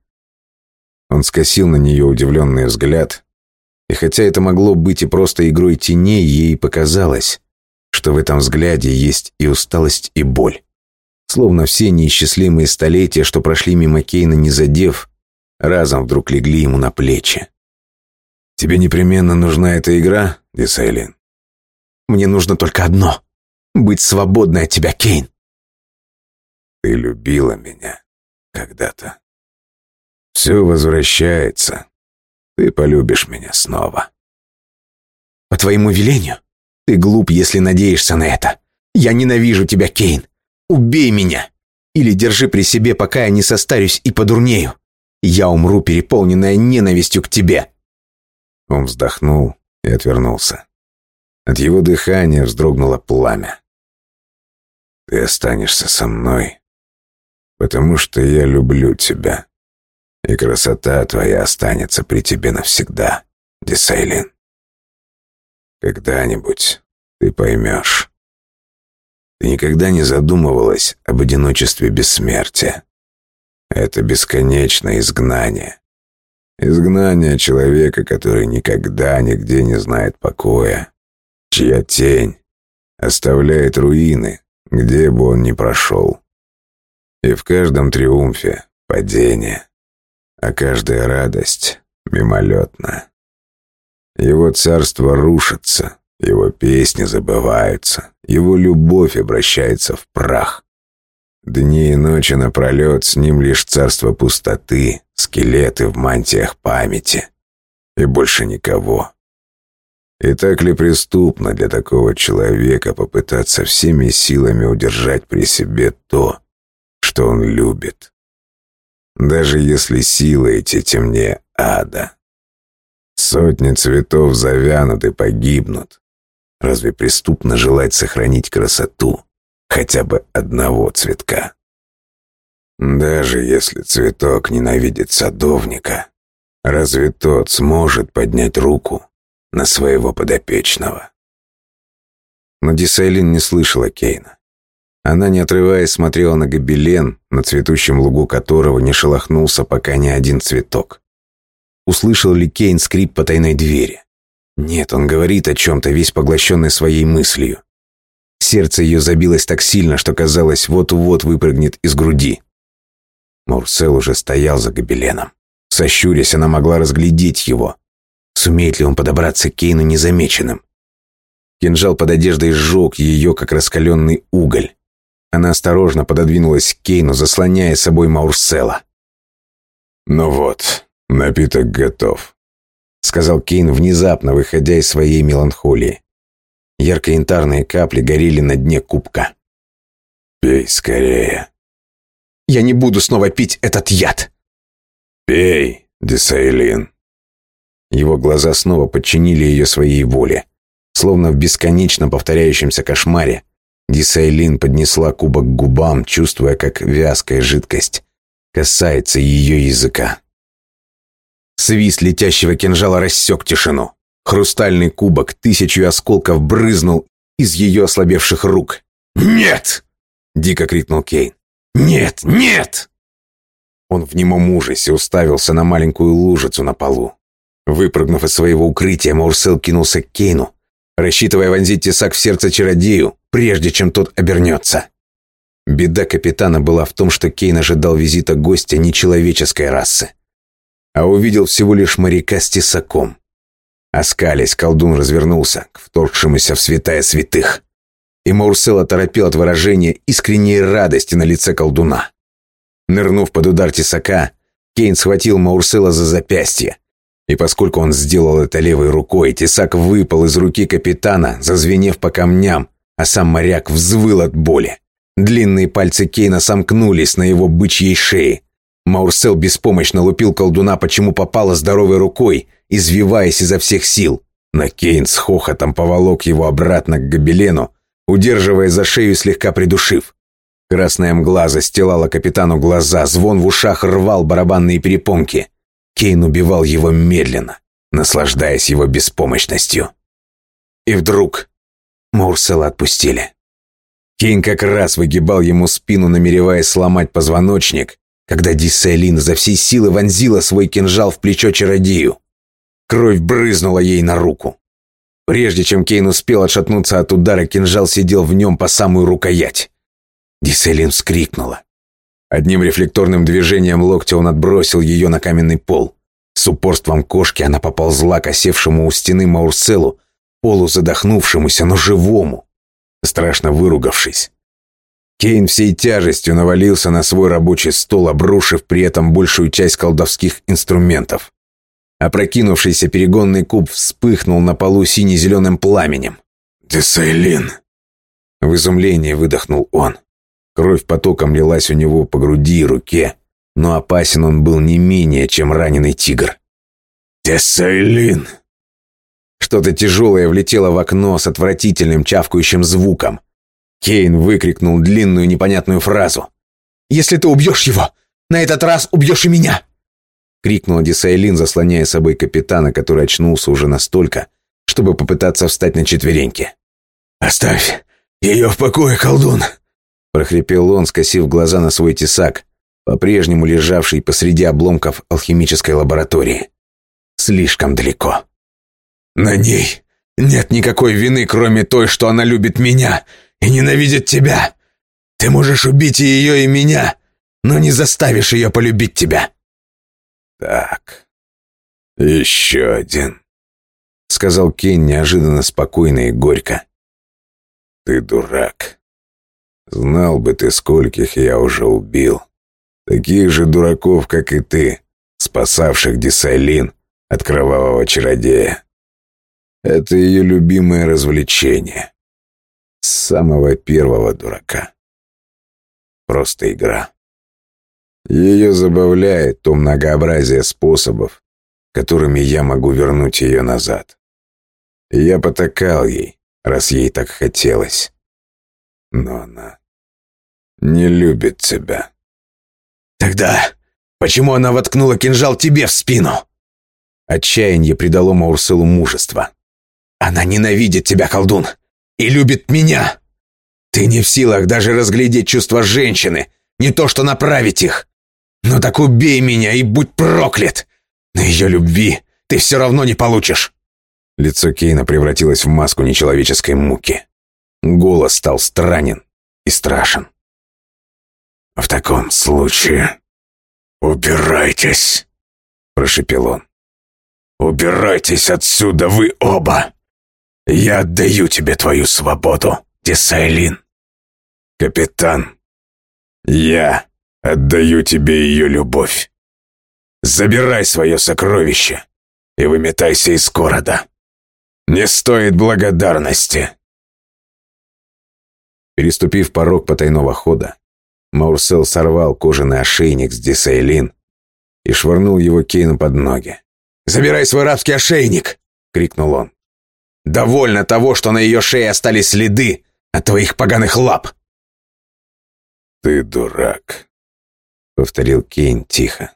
Он скосил на нее удивленный взгляд, и хотя это могло быть и просто игрой теней, ей показалось, что в этом взгляде есть и усталость, и боль. Словно все неисчислимые столетия, что прошли мимо Кейна, не задев, разом вдруг легли ему на плечи. «Тебе непременно нужна эта игра, Десайлин?» Мне нужно только одно — быть свободной от тебя, Кейн. Ты любила меня когда-то. Все возвращается. Ты полюбишь меня снова. По твоему велению? Ты глуп, если надеешься на это. Я ненавижу тебя, Кейн. Убей меня! Или держи при себе, пока я не состарюсь и подурнею. Я умру, переполненная ненавистью к тебе. Он вздохнул и отвернулся. От его дыхания вздрогнуло пламя. «Ты останешься со мной, потому что я люблю тебя, и красота твоя останется при тебе навсегда, Десайлин. Когда-нибудь ты поймешь. Ты никогда не задумывалась об одиночестве бессмертия. Это бесконечное изгнание. Изгнание человека, который никогда нигде не знает покоя, чья тень оставляет руины, где бы он ни прошел. И в каждом триумфе — падение, а каждая радость — мимолетна. Его царство рушится, его песни забываются, его любовь обращается в прах. Дни и ночи напролет с ним лишь царство пустоты, скелеты в мантиях памяти и больше никого. И так ли преступно для такого человека попытаться всеми силами удержать при себе то, что он любит? Даже если силы эти темнее ада. Сотни цветов завянут и погибнут. Разве преступно желать сохранить красоту хотя бы одного цветка? Даже если цветок ненавидит садовника, разве тот сможет поднять руку на своего подопечного. Но Дисайлин не слышала Кейна. Она, не отрываясь, смотрела на гобелен, на цветущем лугу которого не шелохнулся пока ни один цветок. Услышал ли Кейн скрип по тайной двери? Нет, он говорит о чем-то, весь поглощенный своей мыслью. Сердце ее забилось так сильно, что казалось, вот-вот выпрыгнет из груди. Мурсел уже стоял за гобеленом. Сощурясь, она могла разглядеть его, Сумеет ли он подобраться к Кейну незамеченным? Кинжал под одеждой сжег ее, как раскаленный уголь. Она осторожно пододвинулась к Кейну, заслоняя собой Маурсела. «Ну вот, напиток готов», — сказал Кейн, внезапно выходя из своей меланхолии. Ярко-янтарные капли горели на дне кубка. «Пей скорее». «Я не буду снова пить этот яд!» «Пей, Десайлин», его глаза снова подчинили ее своей воле. Словно в бесконечно повторяющемся кошмаре, Дисайлин поднесла кубок к губам, чувствуя, как вязкая жидкость касается ее языка. Свист летящего кинжала рассек тишину. Хрустальный кубок тысячу осколков брызнул из ее ослабевших рук. «Нет!» — дико крикнул Кейн. «Нет! Нет!» Он в немом ужасе уставился на маленькую лужицу на полу. Выпрыгнув из своего укрытия, Маурсел кинулся к Кейну, рассчитывая вонзить тесак в сердце чародею, прежде чем тот обернется. Беда капитана была в том, что Кейн ожидал визита гостя нечеловеческой расы, а увидел всего лишь моряка с тесаком. Оскались, колдун развернулся к вторгшемуся в святая святых. И Маурсел оторопел от выражения искренней радости на лице колдуна. Нырнув под удар тесака, Кейн схватил Маурсела за запястье, и поскольку он сделал это левой рукой, тесак выпал из руки капитана, зазвенев по камням, а сам моряк взвыл от боли. Длинные пальцы Кейна сомкнулись на его бычьей шее. Маурсел беспомощно лупил колдуна, почему попало здоровой рукой, извиваясь изо всех сил. Но Кейн с хохотом поволок его обратно к гобелену, удерживая за шею и слегка придушив. Красная мгла застилала капитану глаза, звон в ушах рвал барабанные перепонки. Кейн убивал его медленно, наслаждаясь его беспомощностью. И вдруг Мурсела отпустили. Кейн как раз выгибал ему спину, намереваясь сломать позвоночник, когда Диссайлин за всей силы вонзила свой кинжал в плечо чародею. Кровь брызнула ей на руку. Прежде чем Кейн успел отшатнуться от удара, кинжал сидел в нем по самую рукоять. Диселин вскрикнула. Одним рефлекторным движением локтя он отбросил ее на каменный пол. С упорством кошки она поползла к осевшему у стены Маурселу, полузадохнувшемуся, но живому, страшно выругавшись. Кейн всей тяжестью навалился на свой рабочий стол, обрушив при этом большую часть колдовских инструментов. Опрокинувшийся перегонный куб вспыхнул на полу сине-зеленым пламенем. «Десайлин!» В изумлении выдохнул он. Кровь потоком лилась у него по груди и руке, но опасен он был не менее, чем раненый тигр. «Тессайлин!» Что-то тяжелое влетело в окно с отвратительным чавкающим звуком. Кейн выкрикнул длинную непонятную фразу. «Если ты убьешь его, на этот раз убьешь и меня!» Крикнула Десайлин, заслоняя собой капитана, который очнулся уже настолько, чтобы попытаться встать на четвереньки. «Оставь ее в покое, колдун!» прохрипел он, скосив глаза на свой тесак, по-прежнему лежавший посреди обломков алхимической лаборатории. Слишком далеко. На ней нет никакой вины, кроме той, что она любит меня и ненавидит тебя. Ты можешь убить и ее, и меня, но не заставишь ее полюбить тебя. Так, еще один, сказал Кен неожиданно спокойно и горько. Ты дурак. Знал бы ты, скольких я уже убил. Такие же дураков, как и ты, спасавших Десайлин от кровавого чародея. Это ее любимое развлечение. С самого первого дурака. Просто игра. Ее забавляет то многообразие способов, которыми я могу вернуть ее назад. Я потакал ей, раз ей так хотелось но она не любит тебя. Тогда почему она воткнула кинжал тебе в спину? Отчаяние придало Маурсилу мужество. Она ненавидит тебя, колдун, и любит меня. Ты не в силах даже разглядеть чувства женщины, не то что направить их. Ну так убей меня и будь проклят. На ее любви ты все равно не получишь. Лицо Кейна превратилось в маску нечеловеческой муки. Голос стал странен и страшен. «В таком случае убирайтесь», — прошепел он. «Убирайтесь отсюда, вы оба! Я отдаю тебе твою свободу, Десайлин. Капитан, я отдаю тебе ее любовь. Забирай свое сокровище и выметайся из города. Не стоит благодарности». Переступив порог потайного хода, Маурсел сорвал кожаный ошейник с Дисейлин и швырнул его Кейну под ноги. «Забирай свой рабский ошейник!» — крикнул он. «Довольно того, что на ее шее остались следы от твоих поганых лап!» «Ты дурак!» — повторил Кейн тихо.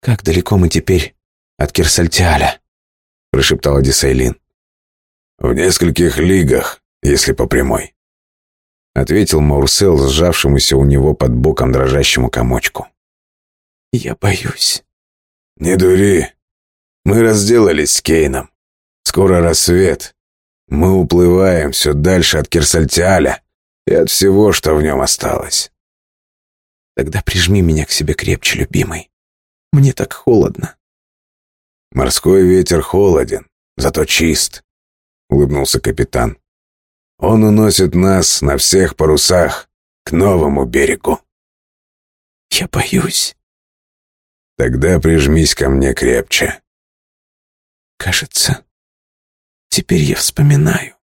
«Как далеко мы теперь от Кирсальтиаля?» — прошептала Дисейлин. «В нескольких лигах», если по прямой. Ответил Маурсел сжавшемуся у него под боком дрожащему комочку. Я боюсь. Не дури. Мы разделались с Кейном. Скоро рассвет. Мы уплываем все дальше от Кирсальтиаля и от всего, что в нем осталось. Тогда прижми меня к себе крепче, любимый. Мне так холодно. Морской ветер холоден, зато чист, улыбнулся капитан. Он уносит нас на всех парусах к новому берегу. Я боюсь. Тогда прижмись ко мне крепче. Кажется, теперь я вспоминаю.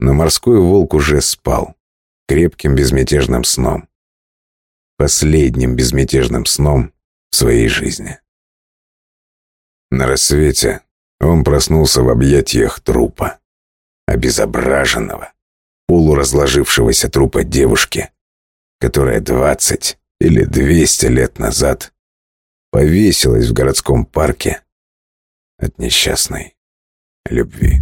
Но морской волк уже спал, крепким безмятежным сном. Последним безмятежным сном в своей жизни. На рассвете он проснулся в объятиях трупа обезображенного, полуразложившегося трупа девушки, которая двадцать или двести лет назад повесилась в городском парке от несчастной любви.